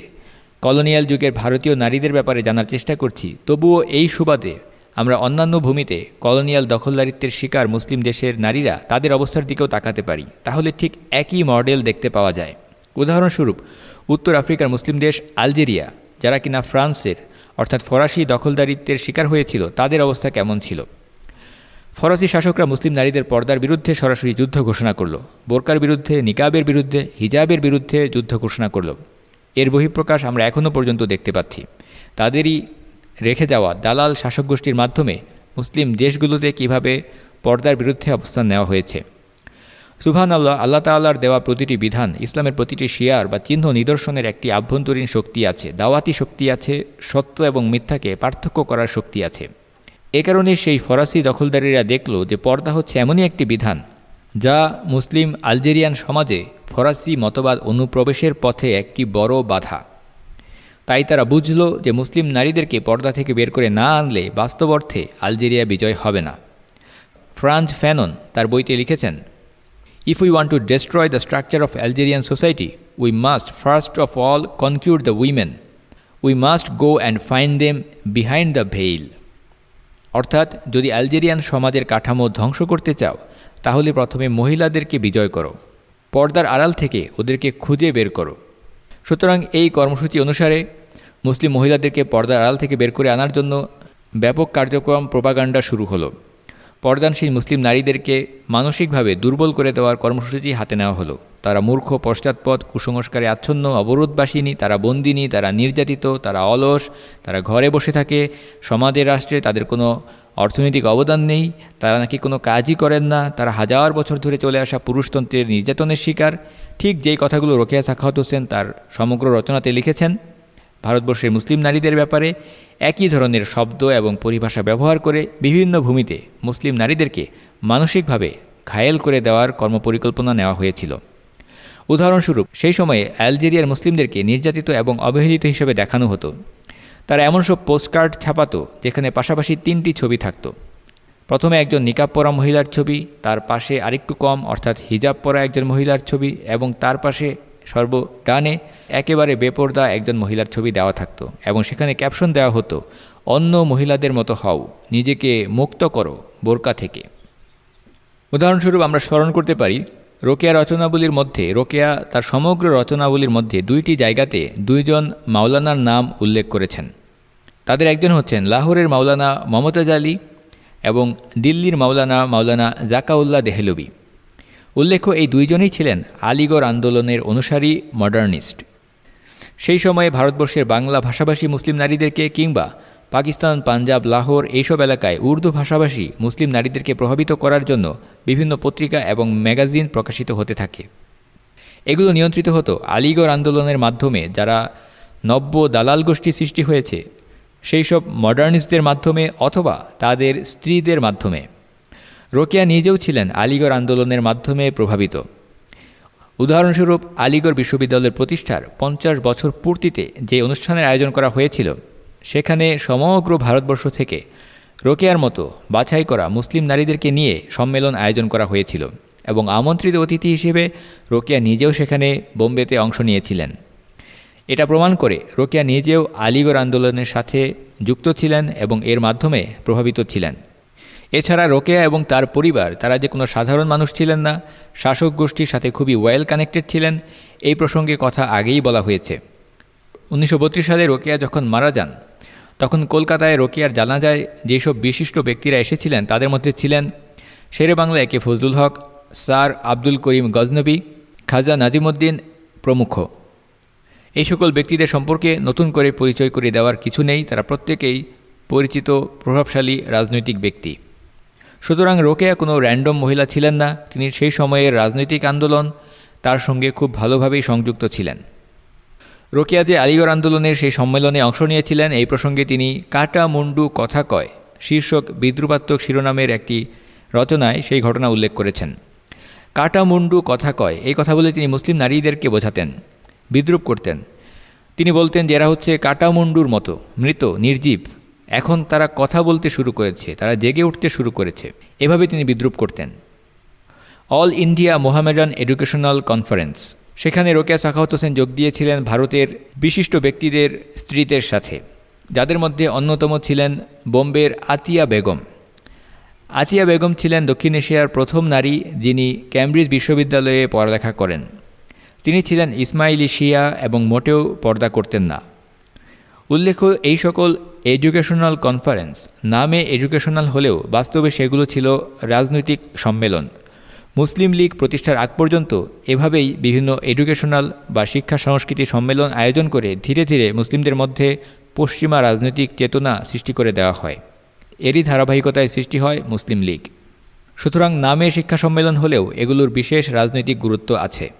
কলোনিয়াল যুগের ভারতীয় নারীদের ব্যাপারে জানার চেষ্টা করছি, তবুও এই সুবাদে আমরা অন্যান্য ভূমিতে কলোনিয়াল দখলদারিত্বের শিকার মুসলিম দেশের নারীরা তাদের অবস্থার দিকেও তাকাতে পারি। তাহলে ঠিক একই মডেল দেখতে পাওয়া যায়। উদাহরণস্বরূপ, উত্তর আফ্রিকার মুসলিম দেশ আলজেরিয়া, যারা কিনা ফ্রান্সের, অর্থাৎ ফরাসি দখলদারিত্বের শিকার হয়েছিল, তাদের অবস্থা কেমন ছিল? ফরাসি শাসকরা মুসলিম নারীদের পর্দার বিরুদ্ধে সরাসরি যুদ্ধ ঘোষণা করল। বোরকার বিরুদ্ধে, নিকাবের বিরুদ্ধে, হিজাবের বিরুদ্ধে যুদ্ধ ঘোষণা করল। এর বহিঃপ্রকাশ আমরা এখনও পর্যন্ত দেখতে পাচ্ছি। তাদেরই রেখে যাওয়া দালাল শাসক গোষ্ঠীর মাধ্যমে মুসলিম দেশগুলোতে কীভাবে পর্দার বিরুদ্ধে অবস্থান নেওয়া হয়েছে। সুবহান আল্লাহ আল্লাহ তাল্লাহর দেওয়া প্রতিটি বিধান, ইসলামের প্রতিটি শিয়ার বা চিহ্ন নিদর্শনের একটি আভ্যন্তরীণ শক্তি আছে, দাওয়াতি শক্তি আছে, সত্য এবং মিথ্যাকে পার্থক্য করার শক্তি আছে। এ কারণে সেই ফরাসি দখলদারীরা দেখল যে পর্দা হচ্ছে এমনই একটি বিধান, যা মুসলিম আলজেরিয়ান সমাজে ফরাসি মতবাদ অনুপ্রবেশের পথে একটি বড় বাধা। তাই তারা বুঝল যে মুসলিম নারীদেরকে পর্দা থেকে বের করে না আনলে বাস্তব অর্থে আলজেরিয়া বিজয় হবে না। ফ্রান্স ফ্যানন তার বইতে লিখেছেন if we want to destroy the structure of Algerian society we must first of all conquer the women we must go and find them behind the veil অর্থাৎ যদি আলজেরিয়ান সমাজের কাঠামো ধ্বংস করতে চাও, তাহলে প্রথমে মহিলাদেরকে বিজয় করো। পর্দার আড়াল থেকে ওদেরকে খুঁজে বের করো। সুতরাং এই কর্মসূচি অনুসারে মুসলিম মহিলাদেরকে পর্দার আড়াল থেকে বের করে আনার জন্য ব্যাপক কার্যক্রম, প্রপাগান্ডা শুরু হলো। পর্দানশীল মুসলিম নারীদেরকে মানসিকভাবে দুর্বল করে দেওয়ার কর্মসূচি হাতে নেওয়া হলো। তারা মূর্খ, পশ্চাৎপদ, কুসংস্কারে আচ্ছন্ন, অবরোধবাসিনী, তারা বন্দিনী, তারা নির্যাতিত, তারা অলস, তারা ঘরে বসে থাকে। সমাজের রাষ্ট্রে তাদের কোনো অর্থনৈতিক অবদান নেই। তারা নাকি কোনো কাজই করেন না। তারা হাজার বছর ধরে চলে আসা পুরুষতন্ত্রের নির্যাতনের শিকার। ঠিক যেই কথাগুলো রোকেয়া সাখাওয়াত হোসেন তার সমগ্র রচনাতে লিখেছেন, ভারতবর্ষের মুসলিম নারীদের ব্যাপারে একই ধরনের শব্দ এবং পরিভাষা ব্যবহার করে বিভিন্ন ভূমিতে মুসলিম নারীদেরকে মানসিকভাবে ঘায়েল করে দেওয়ার কর্মপরিকল্পনা নেওয়া হয়েছিল। উদাহরণস্বরূপ, সেই সময়ে অ্যালজেরিয়ার মুসলিমদেরকে নির্যাতিত এবং অবহেলিত হিসেবে দেখানো হতো। তারা এমন সব পোস্টকার্ড ছাপাতো, যেখানে পাশাপাশি তিনটি ছবি থাকতো। প্রথমে একজন নিকাব পরা মহিলার ছবি, তার পাশে আরেকটু কম, অর্থাৎ হিজাব পরা একজন মহিলার ছবি, এবং তার পাশে সর্ব ডানে একেবারে বেপর্দা একজন মহিলার ছবি দেওয়া থাকতো, এবং সেখানে ক্যাপশন দেওয়া হতো, অন্য মহিলাদের মতো হও, নিজেকে মুক্ত করো বোরকা থেকে। উদাহরণস্বরূপ আমরা স্মরণ করতে পারি রোকেয়া রচনাবলীর মধ্যে, রোকেয়া তার সমগ্র রচনাবলীর মধ্যে দুইটি জায়গাতে দুইজন মাওলানার নাম উল্লেখ করেছেন। তাদের একজন হচ্ছেন লাহোরের মাওলানা মমতাজ আলী এবং দিল্লির মাওলানা মাওলানা জাকাউল্লাহ দেহলবি। উল্লেখ্য, এই দুইজনই ছিলেন আলিগড় আন্দোলনের অনুসারী মডার্নিস্ট সেই সময়ে ভারতবর্ষের বাংলা ভাষাভাষী মুসলিম নারীদেরকে কিংবা পাকিস্তান, পাঞ্জাব, লাহোর এইসব এলাকায় উর্দু ভাষাভাষী মুসলিম নারীদেরকে প্রভাবিত করার জন্য বিভিন্ন পত্রিকা এবং ম্যাগাজিন প্রকাশিত হতে থাকে। এগুলো নিয়ন্ত্রিত হতো আলিগড় আন্দোলনের মাধ্যমে, যারা নব্য দালাল গোষ্ঠী সৃষ্টি হয়েছে সেই সব মডার্নিস্টদের মাধ্যমে অথবা তাদের স্ত্রীদের মাধ্যমে। রোকেয়া নিজেও ছিলেন আলিগড় আন্দোলনের মাধ্যমে প্রভাবিত। উদাহরণস্বরূপ, আলিগড় বিশ্ববিদ্যালয়ের প্রতিষ্ঠার পঞ্চাশ বছর পূর্তিতে যে অনুষ্ঠানের আয়োজন করা হয়েছিল সেখানে সমগ্র ভারতবর্ষ থেকে রোকেয়ার মতো বাছাই করা মুসলিম নারীদেরকে নিয়ে সম্মেলন আয়োজন করা হয়েছিল এবং আমন্ত্রিত অতিথি হিসেবে রোকেয়া নিজেও সেখানে বোম্বেতে অংশ নিয়েছিলেন। এটা প্রমাণ করে রোকেয়া নিজেও আলিগড় আন্দোলনের সাথে যুক্ত ছিলেন এবং এর মাধ্যমে প্রভাবিত ছিলেন। এছাড়া রোকেয়া এবং তার পরিবার, তারা যে কোনো সাধারণ মানুষ ছিলেন না, শাসক গোষ্ঠীর সাথে খুবই ওয়েল কানেক্টেড ছিলেন, এই প্রসঙ্গে কথা আগেই বলা হয়েছে। উনিশশো বত্রিশ সালে রোকেয়া যখন মারা যান, তখন কলকাতায় রোকেয়ার জানা যায় যেসব বিশিষ্ট ব্যক্তিরা এসেছিলেন তাদের মধ্যে ছিলেন Sher-e Bangla A K Fazlul Huq, sir Abdul Karim Ghaznavi, Khwaja Nazimuddin প্রমুখ। এই সকল ব্যক্তিদের সম্পর্কে নতুন করে পরিচয় করে দেওয়ার কিছু নেই, তারা প্রত্যেকেই পরিচিত, প্রভাবশালী, রাজনৈতিক ব্যক্তি। সুতরাং রোকেয়া কোনো র্যান্ডম মহিলা ছিলেন না, তিনি সেই সময়ের রাজনৈতিক আন্দোলন তার সঙ্গে খুব ভালোভাবেই সংযুক্ত ছিলেন। রোকেয়া যে আলিগড় আন্দোলনের সেই সম্মেলনে অংশ নিয়েছিলেন। এই প্রসঙ্গে তিনি, কাটা মুন্ডু কথা কয়? শীর্ষক বিদ্রুপাত্মক শিরোনামের একটি রচনায় সেই ঘটনা উল্লেখ করেছেন। কাটা মুন্ডু কথা কয়? এই কথা বলে তিনি মুসলিম নারীদেরকে বোঝাতেন, বিদ্রুপ করতেন। তিনি বলতেন যে, এরা হচ্ছে কাটা মুন্ডুর মতো, মৃত, নির্জীব। এখন তারা কথা বলতে শুরু করেছে, তারা জেগে উঠতে শুরু করেছে। এভাবে তিনি বিদ্রুপ করতেন। All India Mohammedan educational conference. সেখানে রোকেয়া সাখাওয়াত হোসেন যোগ দিয়েছিলেন ভারতের বিশিষ্ট ব্যক্তিদের স্ত্রীদের সাথে, যাদের মধ্যে অন্যতম ছিলেন বোম্বের আতিয়া বেগম। আতিয়া বেগম ছিলেন দক্ষিণ এশিয়ার প্রথম নারী যিনি ক্যামব্রিজ বিশ্ববিদ্যালয়ে পড়ালেখা করেন। তিনি ছিলেন ইসমাইলি শিয়া এবং মোটেও পর্দা করতেন না। উল্লেখ্য, এই সকল এডুকেশনাল কনফারেন্স নামে এডুকেশনাল হলেও বাস্তবে সেগুলো ছিল রাজনৈতিক সম্মেলন। মুসলিম লীগ প্রতিষ্ঠার আগ পর্যন্ত এভাবেই বিভিন্ন এডুকেশনাল বা শিক্ষা সংস্কৃতি সম্মেলন আয়োজন করে ধীরে ধীরে মুসলিমদের মধ্যে পশ্চিমা রাজনৈতিক চেতনা সৃষ্টি করে দেওয়া হয়। এরই ধারাবাহিকতায় সৃষ্টি হয় মুসলিম লীগ। সুতরাং নামে শিক্ষা সম্মেলন হলেও এগুলোর বিশেষ রাজনৈতিক গুরুত্ব আছে।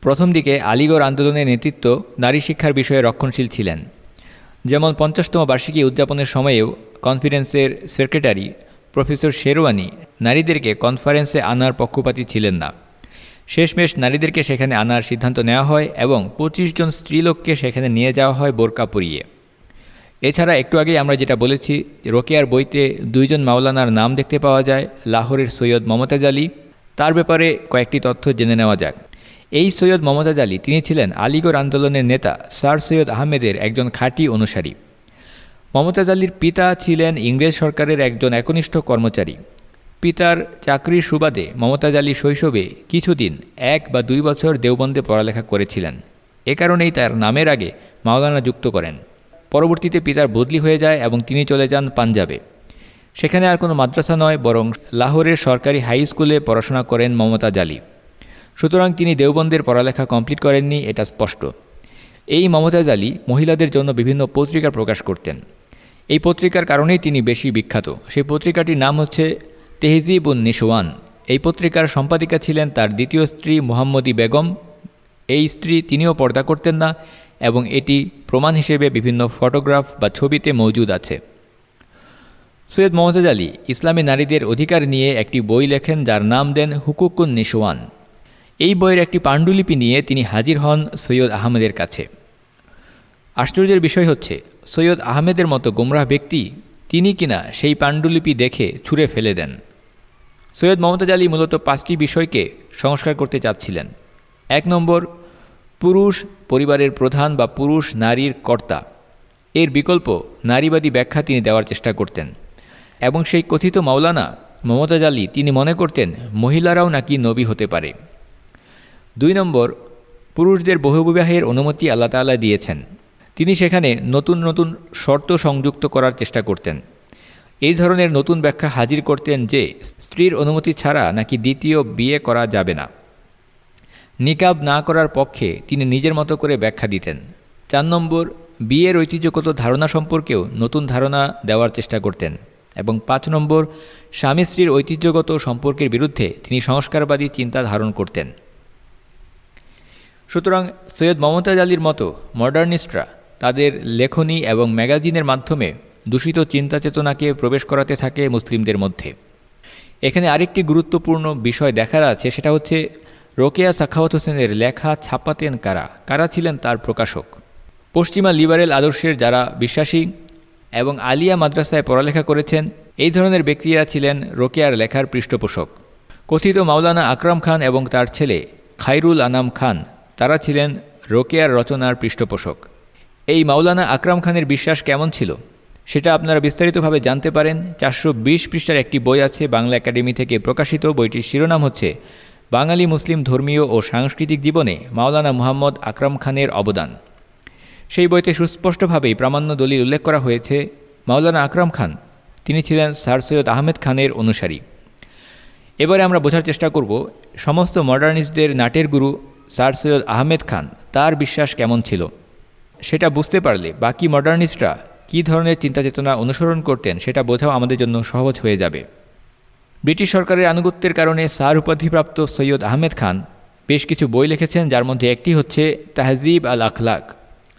প্রথম দিকে আলিগড় আন্দোলনের নেতৃত্ব নারী শিক্ষার বিষয়ে রক্ষণশীল ছিলেন। যেমন পঞ্চাশতম বার্ষিকী উদযাপনের সময়েও কনফারেন্সের সেক্রেটারি প্রফেসর শেরওয়ানি নারীদেরকে কনফারেন্সে আনার পক্ষপাতী ছিলেন না। শেষমেশ নারীদেরকে সেখানে আনার সিদ্ধান্ত নেওয়া হয় এবং পঁচিশ জন স্ত্রীলোককে সেখানে নিয়ে যাওয়া হয় বোরকা পরিয়ে। এছাড়া একটু আগেই আমরা যেটা বলেছি, রোকেয়ার বইতে দুইজন মাওলানার নাম দেখতে পাওয়া যায়, লাহোরের সৈয়দ মমতাজ আলী। তার ব্যাপারে কয়েকটি তথ্য জেনে নেওয়া যাক। এই সৈয়দ মমতাজ আলী, তিনি ছিলেন আলিগড় আন্দোলনের নেতা, স্যার সৈয়দ আহমেদের একজন খাঁটি অনুসারী। মমতাজ আলীর পিতা ছিলেন ইংরেজ সরকারের একজন একনিষ্ঠ কর্মচারী। পিতার চাকরির সুবাদে মমতাজ আলী শৈশবে কিছুদিন এক বা দুই বছর দেওবন্দে পড়ালেখা করেছিলেন। এ কারণেই তার নামের আগে মাওলানা যুক্ত করেন। পরবর্তীতে পিতার বদলি হয়ে যায় এবং তিনি চলে যান পাঞ্জাবে। সেখানে আর কোনো মাদ্রাসা নয়, বরং লাহোরের সরকারি হাই স্কুলে পড়াশোনা করেন মমতাজ আলী। সুতরাং তিনি দেওবন্দের পড়ালেখা কমপ্লিট করেননি, এটা স্পষ্ট। এই মমতাজ আলী মহিলাদের জন্য বিভিন্ন পত্রিকা প্রকাশ করতেন। এই পত্রিকার কারণেই তিনি বেশি বিখ্যাত। সেই পত্রিকাটির নাম হচ্ছে তেহজিব উন নিশওয়ান। এই পত্রিকার সম্পাদিকা ছিলেন তার দ্বিতীয় স্ত্রী মোহাম্মদী বেগম। এই স্ত্রী তিনিও পর্দা করতেন না এবং এটি প্রমাণ হিসেবে বিভিন্ন ফটোগ্রাফ বা ছবিতে মজুদ আছে। সৈয়দ মোহাম্মদ আলী, ইসলামী নারীদের অধিকার নিয়ে একটি বই লেখেন যার নাম দেন হুকুকুন নিশওয়ান। এই বইয়ের একটি পাণ্ডুলিপি নিয়ে তিনি হাজির হন সৈয়দ আহমেদের কাছে। আশ্চর্যের বিষয় হচ্ছে সৈয়দ আহমেদের মতো গোমরাহ ব্যক্তি তিনি কিনা সেই পাণ্ডুলিপি দেখে ছুঁড়ে ফেলে দেন। সৈয়দ মমতাজ আলী মূলত পাঁচটি বিষয়কে সংস্কার করতে চাচ্ছিলেন। এক নম্বর, পুরুষ পরিবারের প্রধান বা পুরুষ নারীর কর্তা। এর বিকল্প নারীবাদী ব্যাখ্যা তিনি দেওয়ার চেষ্টা করতেন এবং সেই কথিত মাওলানা মমতাজ আলী তিনি মনে করতেন মহিলারাও নাকি নবী হতে পারে। দুই নম্বর, পুরুষদের বহুবিবাহের অনুমতি আল্লাহ তাল্লাহ দিয়েছেন। তিনি সেখানে নতুন নতুন শর্ত সংযুক্ত করার চেষ্টা করতেন। এই ধরনের নতুন ব্যাখ্যা হাজির করতেন যে, স্ত্রীর অনুমতি ছাড়া নাকি দ্বিতীয় বিয়ে করা যাবে না। নিকাব না করার পক্ষে তিনি নিজের মতো করে ব্যাখ্যা দিতেন। চার নম্বর, বিয়ের ঐতিহ্যগত ধারণা সম্পর্কেও নতুন ধারণা দেওয়ার চেষ্টা করতেন এবং পাঁচ নম্বর, স্বামী স্ত্রীর ঐতিহ্যগত সম্পর্কের বিরুদ্ধে তিনি সংস্কারবাদী চিন্তা ধারণ করতেন। সুতরাং সৈয়দ মমতাজ আলীর মতো মডার্নিস্টরা তাদের লেখনী এবং ম্যাগাজিনের মাধ্যমে দূষিত চিন্তা চেতনাকে প্রবেশ করাতে থাকে মুসলিমদের মধ্যে। এখানে আরেকটি গুরুত্বপূর্ণ বিষয় দেখার আছে, সেটা হচ্ছে রোকেয়া সাখাওয়াত হোসেনের লেখা ছাপাতেন কারা? কারা ছিলেন তার প্রকাশক? পশ্চিমা লিবারেল আদর্শের যারা বিশ্বাসী এবং আলিয়া মাদ্রাসায় পড়ালেখা করেছেন, এই ধরনের ব্যক্তিরা ছিলেন রোকেয়ার লেখার পৃষ্ঠপোষক। কথিত মাওলানা আকরাম খান এবং তার ছেলে খাইরুল আনাম খান, তারা ছিলেন রোকেয়ার রচনার পৃষ্ঠপোষক। এই মাওলানা আকরাম খানের বিশ্বাস কেমন ছিল? সেটা আপনারা বিস্তারিতভাবে জানতে পারেন। চারশো বিশ পৃষ্ঠার একটি বই আছে, বাংলা একাডেমি থেকে প্রকাশিত। বইটির শিরোনাম হচ্ছে, বাঙালি মুসলিম ধর্মীয় ও সাংস্কৃতিক জীবনে মাওলানা মুহাম্মদ আকরাম খানের অবদান। সেই বইতে সুস্পষ্টভাবেই প্রামাণ্য দলিল উল্লেখ করা হয়েছে, মাওলানা আকরাম খান। তিনি ছিলেন স্যার সৈয়দ আহমেদ খানের অনুসারী। এবারে আমরা বোঝার চেষ্টা করব, সমস্ত মডার্নিস্টদের নাটের গুরু স্যার সৈয়দ আহমেদ খান, তার বিশ্বাস কেমন ছিল? সেটা বুঝতে পারলে বাকি মডার্নিস্টরা কী ধরনের চিন্তা চেতনা অনুসরণ করতেন সেটা বোঝাও আমাদের জন্য সহজ হয়ে যাবে। ব্রিটিশ সরকারের আনুগত্যের কারণে স্যার উপাধিপ্রাপ্ত সৈয়দ আহমেদ খান বেশ কিছু বই লিখেছেন, যার মধ্যে একটি হচ্ছে তাহজিব আল আখলাক।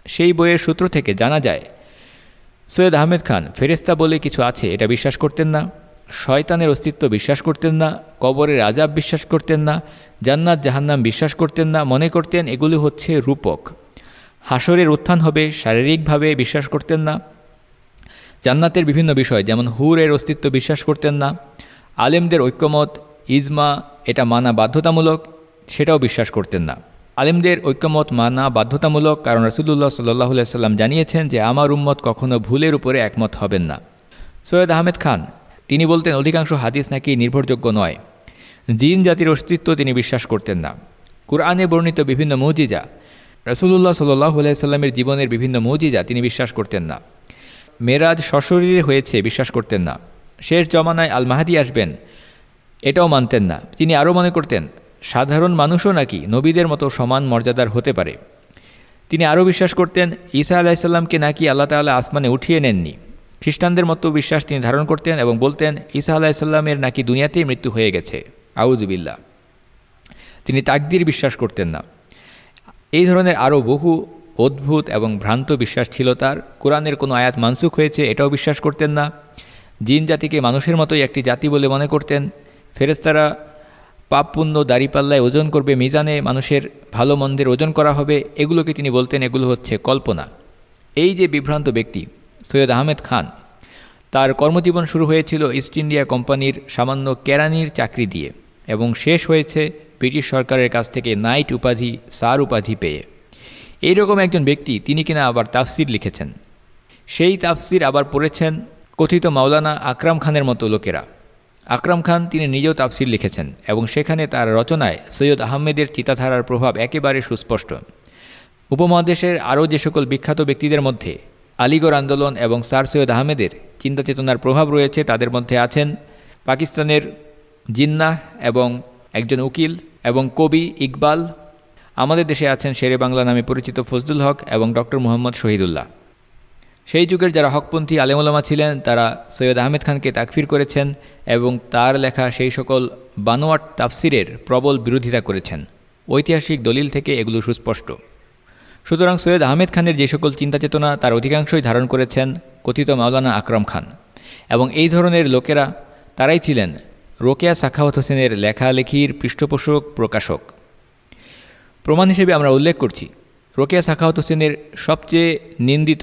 সেই বইয়ের সূত্র থেকে জানা যায়, সৈয়দ আহমেদ খান ফেরেস্তা বলে কিছু আছে, এটা বিশ্বাস করতেন না। শয়তানের অস্তিত্ব বিশ্বাস করতেন না, কবরের আজাব বিশ্বাস করতেন না, জান্নাত জাহান্নাম বিশ্বাস করতেন না, মনে করতেন এগুলি হচ্ছে রূপক। হাসরের উত্থান হবে, শারীরিকভাবে বিশ্বাস করতেন না। জান্নাতের বিভিন্ন বিষয়, যেমন হুরের অস্তিত্ব বিশ্বাস করতেন না। আলেমদের ঐক্যমত, ইজমা, এটা মানা বাধ্যতামূলক, সেটাও বিশ্বাস করতেন না। আলেমদের ঐক্যমত মানা বাধ্যতামূলক, কারণ রসুল্লাহ সাল্লাহ সাল্লাম জানিয়েছেন যে, আমার উম্মত কখনও ভুলের উপরে একমত হবেন না। সৈয়দ আহমেদ খান, তিনি বলতেন, অধিকাংশ হাদিস নাকি নির্ভরযোগ্য নয়। জিন জাতির অস্তিত্ব তিনি বিশ্বাস করতেন না। কোরআনে বর্ণিত বিভিন্ন মৌজিজা রসুল্লাহ সাল্লাহ সাল্লামের জীবনের বিভিন্ন মজিজা তিনি বিশ্বাস করতেন না। মেরাজ সশরীরে হয়েছে, বিশ্বাস করতেন না। শেষ জমানায় আল মাহাদি আসবেন, এটাও মানতেন না। তিনি আরও মনে করতেন, সাধারণ মানুষও নাকি নবীদের মতো সমান মর্যাদার হতে পারে। তিনি আরও বিশ্বাস করতেন, ঈসা আলাহিসাল্লামকে নাকি আল্লাহ তাল্লাহ আসমানে উঠিয়ে নেননি। খ্রিস্টানদের মতো বিশ্বাস তিনি ধারণ করতেন এবং বলতেন, ঈসা আলাহিসাল্লামের নাকি দুনিয়াতেই মৃত্যু হয়ে গেছে। আউজুবিল্লা তিনি তাকদির বিশ্বাস করতেন না। এই ধরনের আরও বহু অদ্ভুত এবং ভ্রান্ত বিশ্বাস ছিল তার। কোরআনের কোনো আয়াত মানসুখ হয়েছে এটাও বিশ্বাস করতেন না। জিন জাতিকে মানুষের মতোই একটি জাতি বলে মনে করতেন। ফেরেস্তারা পাপ পুণ্য দাড়িপাল্লায় ওজন করবে, মিজানে মানুষের ভালো মন্দের ওজন করা হবে, এগুলোকে তিনি বলতেন, এগুলো হচ্ছে কল্পনা। এই যে বিভ্রান্ত ব্যক্তি, সৈয়দ আহমেদ খান, তার কর্মজীবন শুরু হয়েছিল ইস্ট ইন্ডিয়া কোম্পানির সামান্য কেরানির চাকরি দিয়ে এবং শেষ হয়েছে ব্রিটিশ সরকারের কাছ থেকে নাইট উপাধি, সার উপাধি পেয়ে। এইরকম একজন ব্যক্তি তিনি কিনা আবার তাফসির লিখেছেন। সেই তাফসির আবার পড়েছেন কথিত মাওলানা আকরাম খানের মতো লোকেরা। আকরাম খান তিনি নিজেও তাফসির লিখেছেন এবং সেখানে তার রচনায় সৈয়দ আহমেদের চিতাধারার প্রভাব একেবারে সুস্পষ্ট। উপমহাদেশের আরও যে সকল বিখ্যাত ব্যক্তিদের মধ্যে আলিগড় আন্দোলন এবং স্যার সৈয়দ আহমেদের চিন্তা চেতনার প্রভাব রয়েছে, তাদের মধ্যে আছেন পাকিস্তানের জিন্নাহ এবং একজন উকিল এবং কবি ইকবাল। আমাদের দেশে আছেন শেরে বাংলা নামে পরিচিত ফজলুল হক এবং ডক্টর মোহাম্মদ শহীদুল্লাহ। সেই যুগের যারা হকপন্থী আলেমুলামা ছিলেন, তারা সৈয়দ আহমেদ খানকে তাকফির করেছেন এবং তার লেখা সেই সকল বানোয়াট তাফসিরের প্রবল বিরোধিতা করেছেন। ঐতিহাসিক দলিল থেকে এগুলো সুস্পষ্ট। সুতরাং সৈয়দ আহমেদ খানের যে সকল চিন্তাচেতনা তার অধিকাংশই ধারণ করেছেন কথিত মাওলানা আকরম খান। এবং এই ধরনের লোকেরা তারাই ছিলেন রোকেয়া সাখাওয়াত হোসেনের লেখালেখির পৃষ্ঠপোষক, প্রকাশক। প্রমাণ হিসেবে আমরা উল্লেখ করছি, রোকেয়া সাখাওয়াত হোসেনের সবচেয়ে নিন্দিত,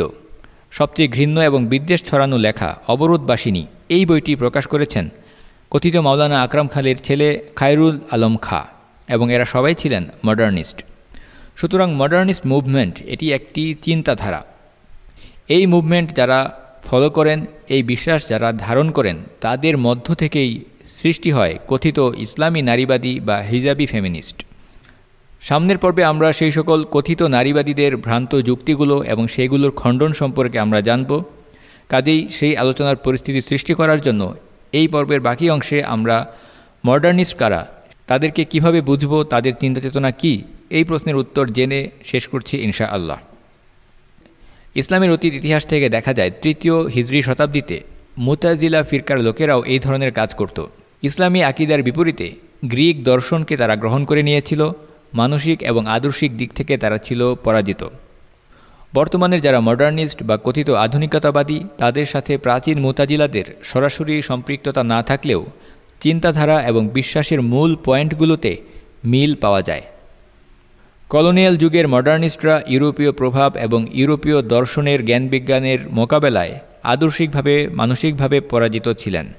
সবচেয়ে ঘৃণ্য এবং বিদ্বেষ ছড়ানো লেখা অবরোধবাসিনী এই বইটি প্রকাশ করেছেন কথিত মাওলানা আকরাম খালের ছেলে খায়রুল আলম খা এবং এরা সবাই ছিলেন মডার্নিস্ট সুতরাং মডার্নিস্ট মুভমেন্ট এটি একটি চিন্তাধারা। এই মুভমেন্ট যারা ফলো করেন, এই বিশ্বাস যারা ধারণ করেন, তাদের মধ্য থেকেই সৃষ্টি হয় কথিত ইসলামী নারীবাদী বা হিজাবি ফেমিনিস্ট। সামনের পর্বে আমরা সেই সকল কথিত নারীবাদীদের ভ্রান্ত যুক্তিগুলো এবং সেইগুলোর খণ্ডন সম্পর্কে আমরা জানব। কাজেই সেই আলোচনার পরিস্থিতি সৃষ্টি করার জন্য এই পর্বের বাকি অংশে আমরা মডার্নিস্ট কারা, তাদেরকে কীভাবে বুঝব, তাদের চিন্তা চেতনা কী, এই প্রশ্নের উত্তর জেনে শেষ করছি ইনশা আল্লাহ ইসলামের অতীত ইতিহাস থেকে দেখা যায় তৃতীয় হিজরি শতাব্দীতে মুতাজিলা ফিরকার লোকেরাও এই ধরনের কাজ করত। ইসলামী আকিদার বিপরীতে গ্রিক দর্শনকে তারা গ্রহণ করে নিয়েছিল, মানসিক এবং আদর্শিক দিক থেকে তারা ছিল পরাজিত। বর্তমানের যারা মডার্নিস্ট বা কথিত আধুনিকতাবাদী, তাদের সাথে প্রাচীন মোতাজিলাদের সরাসরি সম্পৃক্ততা না থাকলেও চিন্তাধারা এবং বিশ্বাসের মূল পয়েন্টগুলোতে মিল পাওয়া যায়। কলোনিয়াল যুগের মডার্নিস্টরা ইউরোপীয় প্রভাব এবং ইউরোপীয় দর্শনের, জ্ঞানবিজ্ঞানের মোকাবেলায় আদর্শিকভাবে, মানসিকভাবে পরাজিত ছিলেন।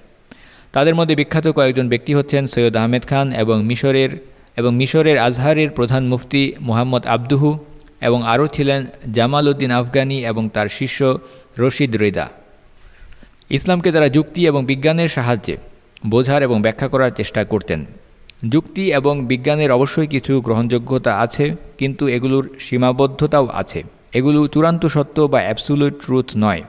তাদের মধ্যে বিখ্যাত কয়েকজন ব্যক্তি হচ্ছেন সৈয়দ আহমেদ খান এবং মিশরের এবং মিশরের আজহারের প্রধান মুফতি মুহাম্মদ আব্দুহু এবং আরও ছিলেন জামাল উদ্দিন আফগানি এবং তার শিষ্য রশিদ রেদা। ইসলামকে তারা যুক্তি এবং বিজ্ঞানের সাহায্যে বোঝার এবং ব্যাখ্যা করার চেষ্টা করতেন। যুক্তি এবং বিজ্ঞানের অবশ্যই কিছু গ্রহণযোগ্যতা আছে, কিন্তু এগুলোর সীমাবদ্ধতাও আছে। এগুলো চূড়ান্ত সত্য বা অ্যাবসুলুট ট্রুথ নয়।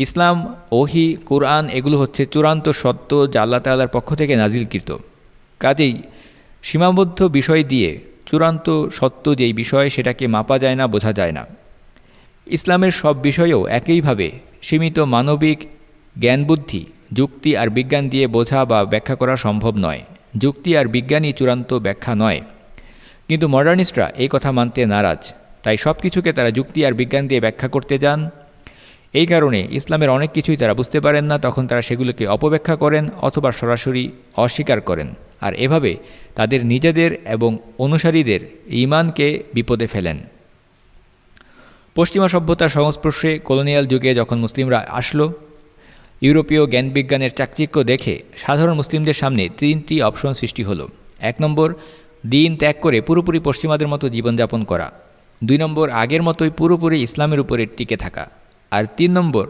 ইসলাম, ওহি, কোরআন এগুলো হচ্ছে চূড়ান্ত সত্য যা আল্লাহ পক্ষ থেকে নাজিলকৃত। কাজেই সীমাবদ্ধ বিষয় দিয়ে চূড়ান্ত সত্য যেই বিষয় সেটাকে মাপা যায় না, বোঝা যায় না। ইসলামের সব বিষয়েও একইভাবে সীমিত মানবিক জ্ঞানবুদ্ধি, যুক্তি আর বিজ্ঞান দিয়ে বোঝা বা ব্যাখ্যা করা সম্ভব নয়। যুক্তি আর বিজ্ঞানই চূড়ান্ত ব্যাখ্যা নয়। কিন্তু মডার্নিস্টরা এই কথা মানতে নারাজ। তাই সব কিছুকে তারা যুক্তি আর বিজ্ঞান দিয়ে ব্যাখ্যা করতে যান এই কারণে ইসলামের অনেক কিছুই তারা বুঝতে পারেন না, তখন তারা সেগুলোকে অপব্যাখ্যা করেন অথবা সরাসরি অস্বীকার করেন। আর এভাবে তাদের নিজেদের এবং অনুসারীদের ইমানকে বিপদে ফেলেন। পশ্চিমা সভ্যতার সংস্পর্শে কলোনিয়াল যুগে যখন মুসলিমরা আসলো, ইউরোপীয় জ্ঞানবিজ্ঞানের চাকচিক্য দেখে সাধারণ মুসলিমদের সামনে তিনটি অপশন সৃষ্টি হলো। এক নম্বর, দিন ত্যাগ করে পুরোপুরি পশ্চিমাদের মতো জীবনযাপন করা। দুই নম্বর, আগের মতোই পুরোপুরি ইসলামের উপরে টিকে থাকা। আর তিন নম্বর,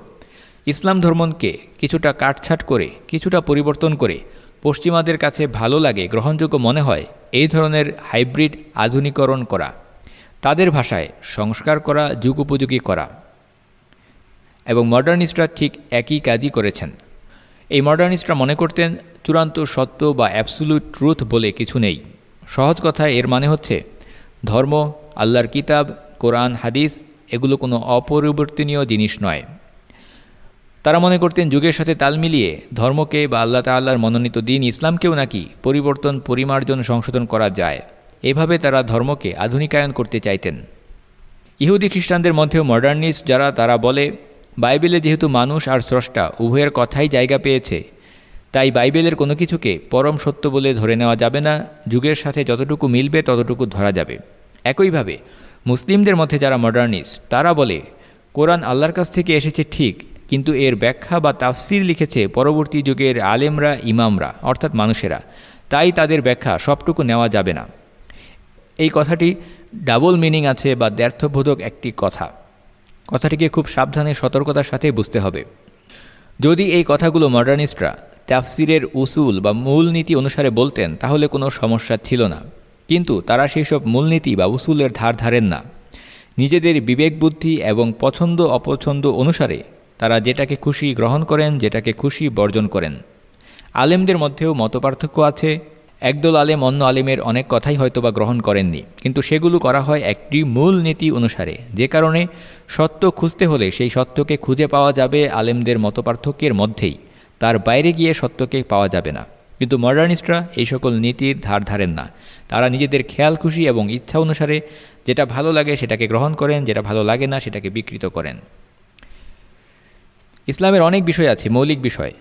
ইসলাম ধর্মকে কিছুটা কাটছাট করে, কিছুটা পরিবর্তন করে পশ্চিমাদের কাছে ভালো লাগে, গ্রহণযোগ্য মনে হয় এই ধরনের হাইব্রিড আধুনিকরণ করা। তাদের ভাষায় সংস্কার করা যুগোপযোগী করা। এবং মডার্নিস্টরা ঠিক একই কাজই করেছেন। এই মডার্নিস্টরা মনে করতেন চূড়ান্ত সত্য বা অ্যাবসুলুট ট্রুথ বলে কিছু নেই। সহজ কথায় এর মানে হচ্ছে, ধর্ম, আল্লাহর কিতাব, কোরআন, হাদিস এগুলো কোনো অপরিবর্তনীয় জিনিস নয়। তারা মনে করতেন যুগের সাথে তাল মিলিয়ে ধর্মকে বা আল্লাহ তাল্লাহর মনোনীত দিন ইসলামকেও নাকি পরিবর্তন, পরিমার্জন, সংশোধন করা যায়। এভাবে তারা ধর্মকে আধুনিকায়ন করতে চাইতেন। ইহুদি খ্রিস্টানদের মধ্যেও মডার্নিস্ট যারা, তারা বলে, বাইবেলে যেহেতু মানুষ আর স্রষ্টা উভয়ের কথাই জায়গা পেয়েছে, তাই বাইবেলের কোনো কিছুকে পরম সত্য বলে ধরে নেওয়া যাবে না। যুগের সাথে যতটুকু মিলবে ততটুকু ধরা যাবে। একইভাবে মুসলিমদের মধ্যে যারা মডার্নিস্ট তারা বলে, কোরআন আল্লাহর কাছ থেকে এসেছে ঠিক, কিন্তু এর ব্যাখ্যা বা তাফসির লিখেছে পরবর্তী যুগের আলেমরা, ইমামরা, অর্থাৎ মানুষেরা। তাই তাদের ব্যাখ্যা সবটুকু নেওয়া যাবে না। এই কথাটি ডাবল মিনিং আছে বা দ্ব্যর্থবোধক একটি কথা। কথাটিকে খুব সাবধানে, সতর্কতার সাথে বুঝতে হবে। যদি এই কথাগুলো মডার্নিস্টরা তাফসিরের উসুল বা মূলনীতি অনুসারে বলতেন, তাহলে কোনো সমস্যা ছিল না। কিন্তু তারা সেই সব মূলনীতি বা উসুলের ধার ধারেন না। নিজেদের বিবেক বুদ্ধি এবং পছন্দ অপছন্দ অনুসারে তারা যেটাকে খুশি গ্রহণ করেন, যেটাকে খুশি বর্জন করেন। আলেমদের মধ্যেও মতপার্থক্য আছে। একদল আলেম অন্য আলেমের অনেক কথাই হয়তোবা গ্রহণ করেননি, কিন্তু সেগুলো করা হয় একটি মূল নীতি অনুসারে। যে কারণে সত্য খুঁজতে হলে সেই সত্যকে খুঁজে পাওয়া যাবে আলেমদের মতপার্থক্যের মধ্যেই। তার বাইরে গিয়ে সত্যকে পাওয়া যাবে না। কিন্তু মডার্নিস্টরা এই সকল নীতির ধার ধারেন না। তারা নিজেদের খেয়াল, খুশি এবং ইচ্ছা অনুসারে যেটা ভালো লাগে সেটাকে গ্রহণ করেন, যেটা ভালো লাগে না সেটাকে বিকৃত করেন। ইসলামের অনেক বিষয় আছে, মৌলিক বিষয়,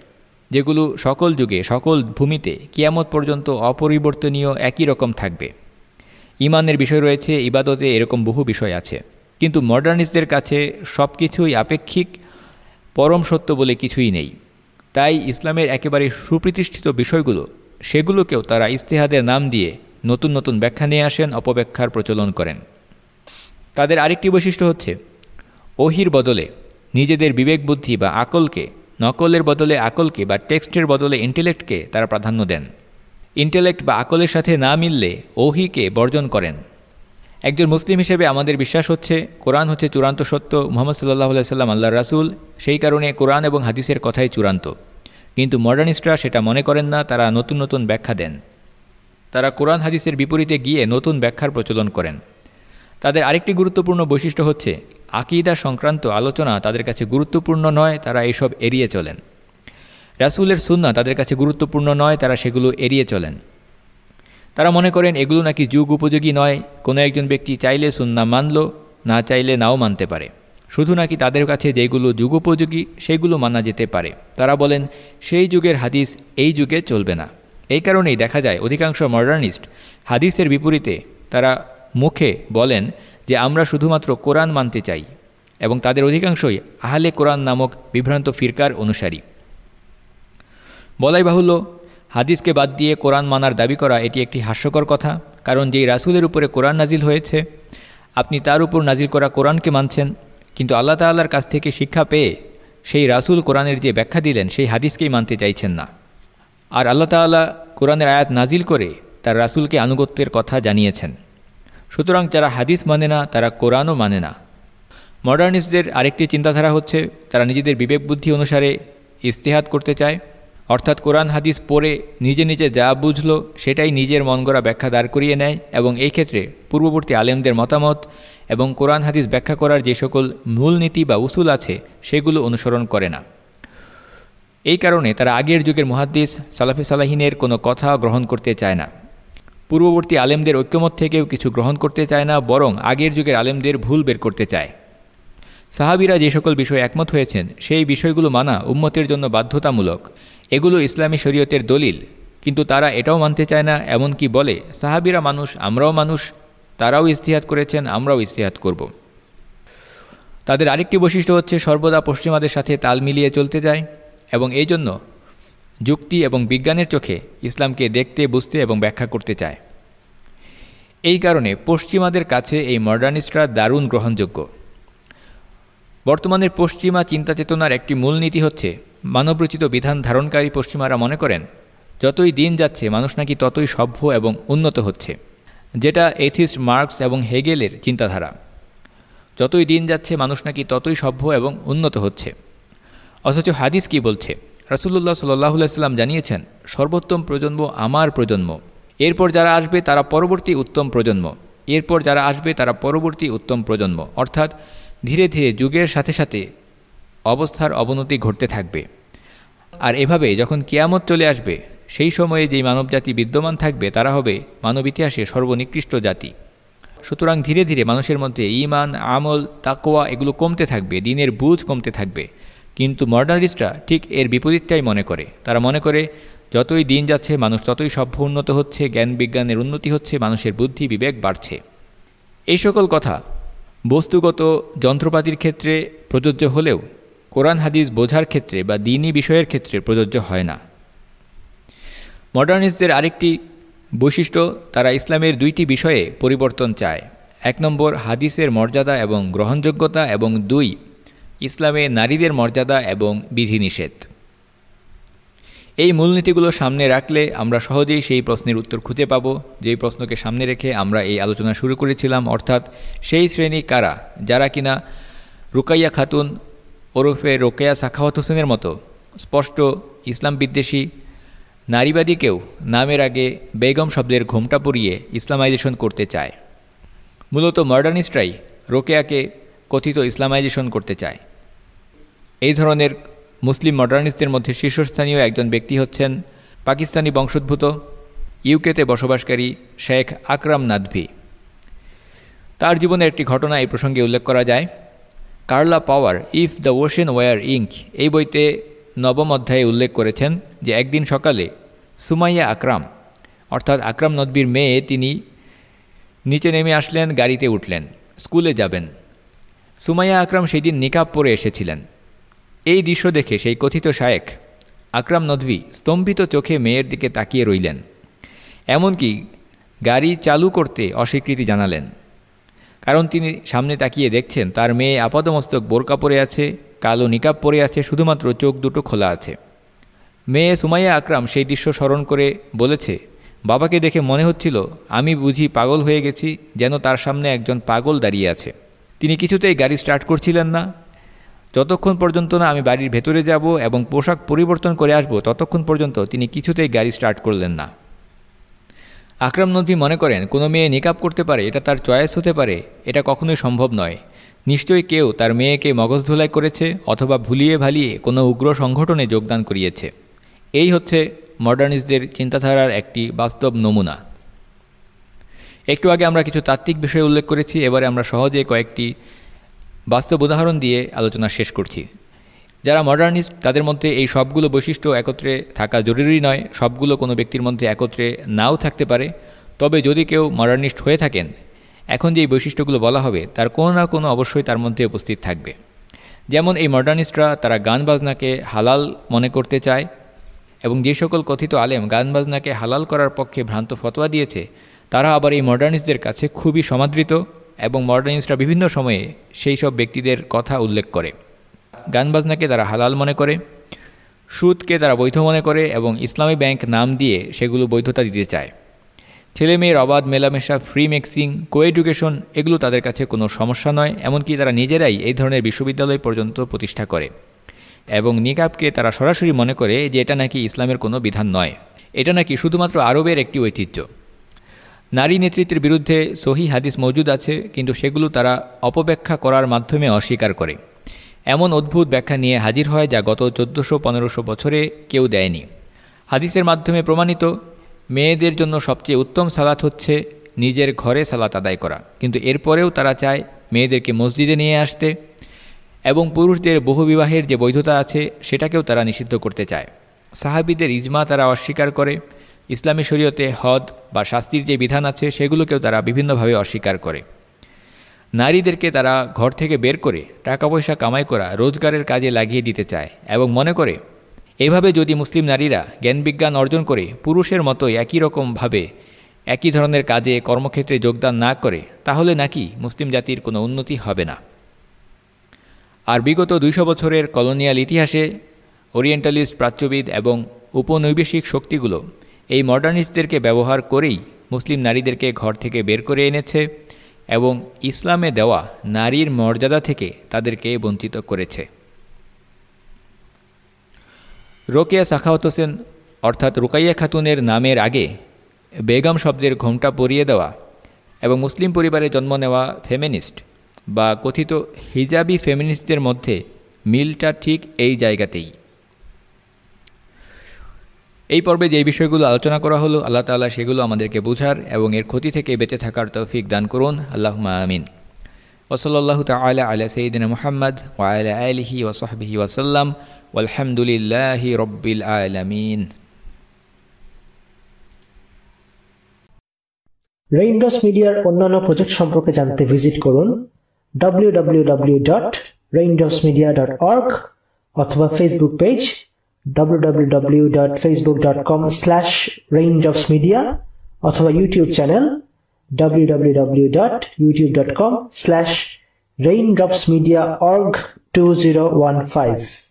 যেগুলো সকল যুগে, সকল ভূমিতে কিয়ামত পর্যন্ত অপরিবর্তনীয়, একই রকম থাকবে। ইমানের বিষয় রয়েছে, ইবাদতে এরকম বহু বিষয় আছে। কিন্তু মডার্নিস্টদের কাছে সব কিছুই আপেক্ষিক, পরম সত্য বলে কিছুই নেই। তাই ইসলামের একেবারে সুপ্রতিষ্ঠিত বিষয়গুলো, সেগুলোকেও তারা ইস্তেহাদের নাম দিয়ে নতুন নতুন ব্যাখ্যা নিয়ে আসেন, অপব্যাখ্যার প্রচলন করেন। তাদের আরেকটি বৈশিষ্ট্য হচ্ছে, ওহির বদলে নিজেদের বিবেক বুদ্ধি বা আকলকে, নকলের বদলে আকলকে বা টেক্সটের বদলে ইন্টেলেক্টকে তারা প্রাধান্য দেন। ইন্টেলেক্ট বা আকলের সাথে না মিললে ওহিকে বর্জন করেন। একজন মুসলিম হিসেবে আমাদের বিশ্বাস হচ্ছে, কোরআন হচ্ছে চূড়ান্ত সত্য, মোহাম্মদ সাল্লাহ সাল্লাম আল্লাহ রাসুল, সেই কারণে কোরআন এবং হাদিসের কথাই চূড়ান্ত। কিন্তু মডার্নিস্টরা সেটা মনে করেন না, তারা নতুন নতুন ব্যাখ্যা দেন। তারা কোরআন হাদিসের বিপরীতে গিয়ে নতুন ব্যাখ্যার প্রচলন করেন। তাদের আরেকটি গুরুত্বপূর্ণ বৈশিষ্ট্য হচ্ছে, আকিদা সংক্রান্ত আলোচনা তাদের কাছে গুরুত্বপূর্ণ নয়, তারা এসব এড়িয়ে চলেন। রাসুলের সুন্না তাদের কাছে গুরুত্বপূর্ণ নয়, তারা সেগুলো এড়িয়ে চলেন। তারা মনে করেন, এগুলো নাকি যুগ উপযোগী নয়। কোনো একজন ব্যক্তি চাইলে সুন্না মানল, না চাইলে নাও মানতে পারে। শুধু নাকি তাদের কাছে যেগুলো যুগোপযোগী সেগুলো মানা যেতে পারে। তারা বলেন, সেই যুগের হাদিস এই যুগে চলবে না। এই কারণেই দেখা যায়, অধিকাংশ মডার্নিস্ট হাদিসের বিপরীতে তারা মুখে বলেন যে, আমরা শুধুমাত্র কোরআন মানতে চাই। এবং তাদের অধিকাংশই আহলে কোরআন নামক বিভ্রান্ত ফিরকার অনুসারী। বলাই বাহুল্য হাদিসকে বাদ দিয়ে কোরআন মানার দাবি করা এটি একটি হাস্যকর কথা, কারণ যেই রাসুলের উপরে কোরআন নাজিল হয়েছে, আপনি তার উপর নাজিল করা কোরআনকে মানছেন, কিন্তু আল্লাহ তাল্লার কাছ থেকে শিক্ষা পেয়ে সেই রাসুল কোরআনের যে ব্যাখ্যা দিলেন, সেই হাদিসকেই মানতে চাইছেন না। আর আল্লাহ তাল্লাহ কোরআনের আয়াত নাজিল করে তার রাসুলকে আনুগত্যের কথা জানিয়েছেন। সুতরাং যারা হাদিস মানে না, তারা কোরআনও মানে না। মডার্নিস্টদের আরেকটি চিন্তাধারা হচ্ছে, তারা নিজেদের বিবেক বুদ্ধি অনুসারে ইস্তেহাত করতে চায়। অর্থাৎ কোরআন হাদিস পড়ে নিজে নিজে যা বুঝলো, সেটাই নিজের মন গড়া ব্যাখ্যা দাঁড় করিয়ে নেয় এবং এই ক্ষেত্রে পূর্ববর্তী আলেমদের মতামত এবং কোরআন হাদিস ব্যাখ্যা করার যে সকল মূলনীতি বা উসুল আছে, সেগুলো অনুসরণ করে না। এই কারণে তারা আগের যুগের মহাদ্দিস, সালাফি সালাহিনের কোনো কথা গ্রহণ করতে চায় না। পূর্ববর্তী আলেমদের ঐক্যমত থেকেও কিছু গ্রহণ করতে চায় না, বরং আগের যুগের আলেমদের ভুল বের করতে চায়। সাহাবিরা যে সকল বিষয়ে একমত হয়েছেন, সেই বিষয়গুলো মানা উম্মতের জন্য বাধ্যতামূলক। এগুলো ইসলামী শরীয়তের দলিল, কিন্তু তারা এটাও মানতে চায় না, এমনকি বলে, সাহাবিরা মানুষ, আমরাও মানুষ, তারাও ইস্তিহাত করেছেন, আমরাও ইস্তিহাত করব। তাদের আরেকটি বৈশিষ্ট্য হচ্ছে, সর্বদা পশ্চিমাদের সাথে তাল মিলিয়ে চলতে যায়, এবং এই জন্য যুক্তি এবং বিজ্ঞানের চোখে ইসলামকে দেখতে, বুঝতে এবং ব্যাখ্যা করতে চায়। এই কারণে পশ্চিমাদের কাছে এই মডার্নিস্টরা দারুণ গ্রহণযোগ্য। বর্তমানের পশ্চিমা চিন্তা চেতনার একটি মূলনীতি হচ্ছে মানবরচিত বিধান ধারণকারী পশ্চিমারা মনে করেন, যতই দিন যাচ্ছে, মানুষ নাকি ততই সভ্য এবং উন্নত হচ্ছে, যেটা এথিস্ট, মার্কস এবং হেগেলের চিন্তাধারা। যতই দিন যাচ্ছে, মানুষ নাকি ততই সভ্য এবং উন্নত হচ্ছে। অথচ হাদিস কি বলছে? রাসুল্লাহ সাল্লাহ জানিয়েছেন, সর্বোত্তম প্রজন্ম আমার প্রজন্ম। এরপর যারা আসবে, তারা পরবর্তী উত্তম প্রজন্ম। এরপর যারা আসবে, তারা পরবর্তী উত্তম প্রজন্ম। অর্থাৎ ধীরে ধীরে যুগের সাথে সাথে অবস্থার অবনতি ঘটতে থাকবে। আর এভাবে যখন কিয়ামত চলে আসবে, সেই সময়ে যেই মানবজাতি বিদ্যমান থাকবে, তারা হবে মানব ইতিহাসে সর্বনিকৃষ্ট জাতি। সুতরাং ধীরে ধীরে মানুষের মধ্যে ইমান আমল তাকোয়া এগুলো কমতে থাকবে, দিনের বুঝ কমতে থাকবে। কিন্তু মডার্নিস্টরা ঠিক এর বিপরীতটাই মনে করে। তারা মনে করে, যতই দিন যাচ্ছে, মানুষ ততই সভ্য উন্নত হচ্ছে, জ্ঞান বিজ্ঞানের উন্নতি হচ্ছে, মানুষের বুদ্ধি বিবেক বাড়ছে। এই সকল কথা বস্তুগত যন্ত্রপাতির ক্ষেত্রে প্রযোজ্য হলেও কোরআন হাদিস বোঝার ক্ষেত্রে বা দিনই বিষয়ের ক্ষেত্রে প্রযোজ্য হয় না। মডার্নিস্টদের আরেকটি বৈশিষ্ট্য, তারা ইসলামের দুইটি বিষয়ে পরিবর্তন চায়। এক নম্বর, হাদিসের মর্যাদা এবং গ্রহণযোগ্যতা এবং দুই, ইসলামে নারীদের মর্যাদা এবং বিধিনিষেধ। এই মূলনীতিগুলো সামনে রাখলে আমরা সহজেই সেই প্রশ্নের উত্তর খুঁজে পাব। যেই প্রশ্নকে সামনে রেখে আমরা এই আলোচনা শুরু করেছিলাম, অর্থাৎ সেই শ্রেণি কারা? যারা কিনা রুকাইয়া খাতুন, ওরফে রোকেয়া সাখাওয়াত হোসেনের মতো স্পষ্ট ইসলাম বিদ্বেষী নারীবাদীকেও নামের আগে বেগম শব্দের ঘোমটা পরিয়ে ইসলামাইজেশন করতে চায়। মূলত মডার্নিস্টরাই রোকেয়াকে কথিত ইসলামাইজেশন করতে চায়। এই ধরনের মুসলিম মডার্নিস্টদের মধ্যে শীর্ষস্থানীয় একজন ব্যক্তি হচ্ছেন পাকিস্তানি বংশোদ্ভূত, ইউকেতে বসবাসকারী শেখ আকরাম নাদভি। তার জীবনের একটি ঘটনা এই প্রসঙ্গে উল্লেখ করা যায়। Carla Power, if the ocean were ink এই বইতে নবম অধ্যায়ে উল্লেখ করেছেন যে একদিন সকালে সুমাইয়া আকরাম, অর্থাৎ আকরাম নদবির মেয়ে, তিনি নিচে নেমে আসলেন, গাড়িতে উঠলেন, স্কুলে যাবেন। সুমাইয়া আকরাম সেই দিন নিকাব পরে এসেছিলেন। এই দৃশ্য দেখে সেই কথিত শায়েক আকরাম নদভি স্তম্ভিত চোখে মেয়ের দিকে তাকিয়ে রইলেন। এমনকি গাড়ি চালু করতে অস্বীকৃতি জানালেন। কারণ তিনি সামনে তাকিয়ে দেখছেন, তার মেয়ে আপাদমস্তক বোরকা পরে আছে, কালো নিকাব পরে আছে, শুধুমাত্র চোখ দুটো খোলা আছে। মেয়ে সুমাইয়া আকরাম সেই দৃশ্য স্মরণ করে বলেছে, বাবাকে দেখে মনে হচ্ছিল, আমি বুঝি পাগল হয়ে গেছি, যেন তার সামনে একজন পাগল দাঁড়িয়ে আছে। তিনি কিছুতেই গাড়ি স্টার্ট করছিলেন না যতক্ষণ পর্যন্ত না আমি বাড়ির ভেতরে যাব এবং পোশাক পরিবর্তন করে আসব, ততক্ষণ পর্যন্ত তিনি কিছুতেই গাড়ি স্টার্ট করলেন না। আকরাম নদী মনে করেন, কোনো মেয়ে নিকাপ করতে পারে, এটা তার চয়েস হতে পারে, এটা কখনোই সম্ভব নয়। নিশ্চয়ই কেউ তার মেয়েকে মগজ ধুলাই করেছে অথবা ভুলিয়ে ভালিয়ে কোনো উগ্র সংগঠনে যোগদান করিয়েছে। এই হচ্ছে মডার্নিস্টদের চিন্তাধারার একটি বাস্তব নমুনা। একটু আগে আমরা কিছু তাত্ত্বিক বিষয় উল্লেখ করেছি, এবারে আমরা সহজে কয়েকটি বাস্তব উদাহরণ দিয়ে আলোচনা শেষ করছি। যারা মডার্নিস্ট তাদের মধ্যে এই সবগুলো বৈশিষ্ট্য একত্রে থাকা জরুরি নয়। সবগুলো কোনো ব্যক্তির মধ্যে একত্রে নাও থাকতে পারে। তবে যদি কেউ মডার্নিস্ট হয়ে থাকেন, এখন যে এই বৈশিষ্ট্যগুলো বলা হবে, তার কোনো না কোনো অবশ্যই তার মধ্যে উপস্থিত থাকবে। যেমন এই মডার্নিস্টরা তারা গান বাজনাকে হালাল মনে করতে চায় এবং যে সকল কথিত আলেম গান বাজনাকে হালাল করার পক্ষে ভ্রান্ত ফতোয়া দিয়েছে, তারা আবার এই মডার্নিস্টদের কাছে খুবই সমাদৃত। এবং মডার্নিস্টরা বিভিন্ন সময়ে সেই সব ব্যক্তিদের কথা উল্লেখ করে। গান বাজনাকে তারা হালাল মনে করে, সুদকে তারা বৈধ মনে করে এবং ইসলামী ব্যাংক নাম দিয়ে সেগুলো বৈধতা দিতে চায়। ছেলে মেয়ের অবাধ মেলামেশা ফ্রি মিক্সিং কো এডুকেশন এগুলো তাদের কাছে কোনো সমস্যা নয়, এমনকি তারা নিজেরাই এই ধরনের বিশ্ববিদ্যালয় পর্যন্ত প্রতিষ্ঠা করে। এবং নিকাবকে তারা সরাসরি মনে করে যে এটা নাকি ইসলামের কোনো বিধান নয়। এটা নাকি শুধুমাত্র আরবের একটি ঐতিহ্য। নারী নেতৃত্বের বিরুদ্ধে সহি হাদিস মজুদ আছে, কিন্তু সেগুলো তারা অপব্যাখ্যা করার মাধ্যমে অস্বীকার করে। এমন অদ্ভুত ব্যাখ্যা নিয়ে হাজির হয় যা গত চোদ্দোশো পনেরোশো বছরে কেউ দেয়নি। হাদিসের মাধ্যমে প্রমাণিত, মেয়েদের জন্য সবচেয়ে উত্তম সালাত হচ্ছে নিজের ঘরে সালাত আদায় করা। কিন্তু এরপরেও তারা চায় মেয়েদেরকে মসজিদে নিয়ে আসতে এবং পুরুষদের বহুবিবাহের যে বৈধতা আছে, সেটাকেও তারা নিষিদ্ধ করতে চায়। সাহাবিদের ইজমা তারা অস্বীকার করে। ইসলামী শরীয়তে হদ বা শাস্তির যে বিধান আছে, সেগুলোকেও তারা বিভিন্নভাবে অস্বীকার করে। নারীদেরকে তারা ঘর থেকে বের করে টাকা পয়সা কামাই করা রোজগারের কাজে লাগিয়ে দিতে চায় এবং মনে করে, এভাবে যদি মুসলিম নারীরা জ্ঞানবিজ্ঞান অর্জন করে, পুরুষের মতোই একই রকমভাবে একই ধরনের কাজে কর্মক্ষেত্রে যোগদান না করে, তাহলে নাকি মুসলিম জাতির কোনো উন্নতি হবে না? আর বিগত দুইশো বছরের কলোনিয়াল ইতিহাসে ওরিয়েন্টালিস্ট, প্রাচ্যবিদ এবং উপনৈবেশিক শক্তিগুলো এই মডার্নিস্টদেরকে ব্যবহার করেই মুসলিম নারীদেরকে ঘর থেকে বের করে এনেছে এবং ইসলামে দেওয়া নারীর মর্যাদা থেকে তাদেরকে বঞ্চিত করেছে। রোকেয়া সাখাওয়াত হোসেন অর্থাৎ রুকাইয়া খাতুনের নামের আগে বেগম শব্দের ঘোমটা পরিয়ে দেওয়া এবং মুসলিম পরিবারে জন্ম নেওয়া ফেমিনিস্ট বা কথিত হিজাবি ফেমিনিস্টদের মধ্যে মিলটা ঠিক এই জায়গাতেই। এই পর্বে যে বিষয়গুলো আলোচনা করা হলো, আল্লাহ তালা সেগুলো আমাদেরকে বোঝার এবং এর ক্ষতি থেকে বেঁচে থাকার তৌফিক দান করুন। আল্লাহ আমিন। ওসলাল্লাহ তালা আলা সঈদিন মোহাম্মদ ওয়ালা আলহি ওসহবিহি ওয়াসাল্লাম আলহামদুলিল্লাহি রব্বিল আলমিন। রেইনড্রপস মিডিয়ার অন্যান্য প্রজেক্ট সম্পর্কে জানতে ভিজিট করুন www.raindropsmedia.org অথবা Facebook page www.facebook.com/raindropsmedia অথবা ইউটিউব চ্যানেল www.youtube.com/raindropsmediaorg2015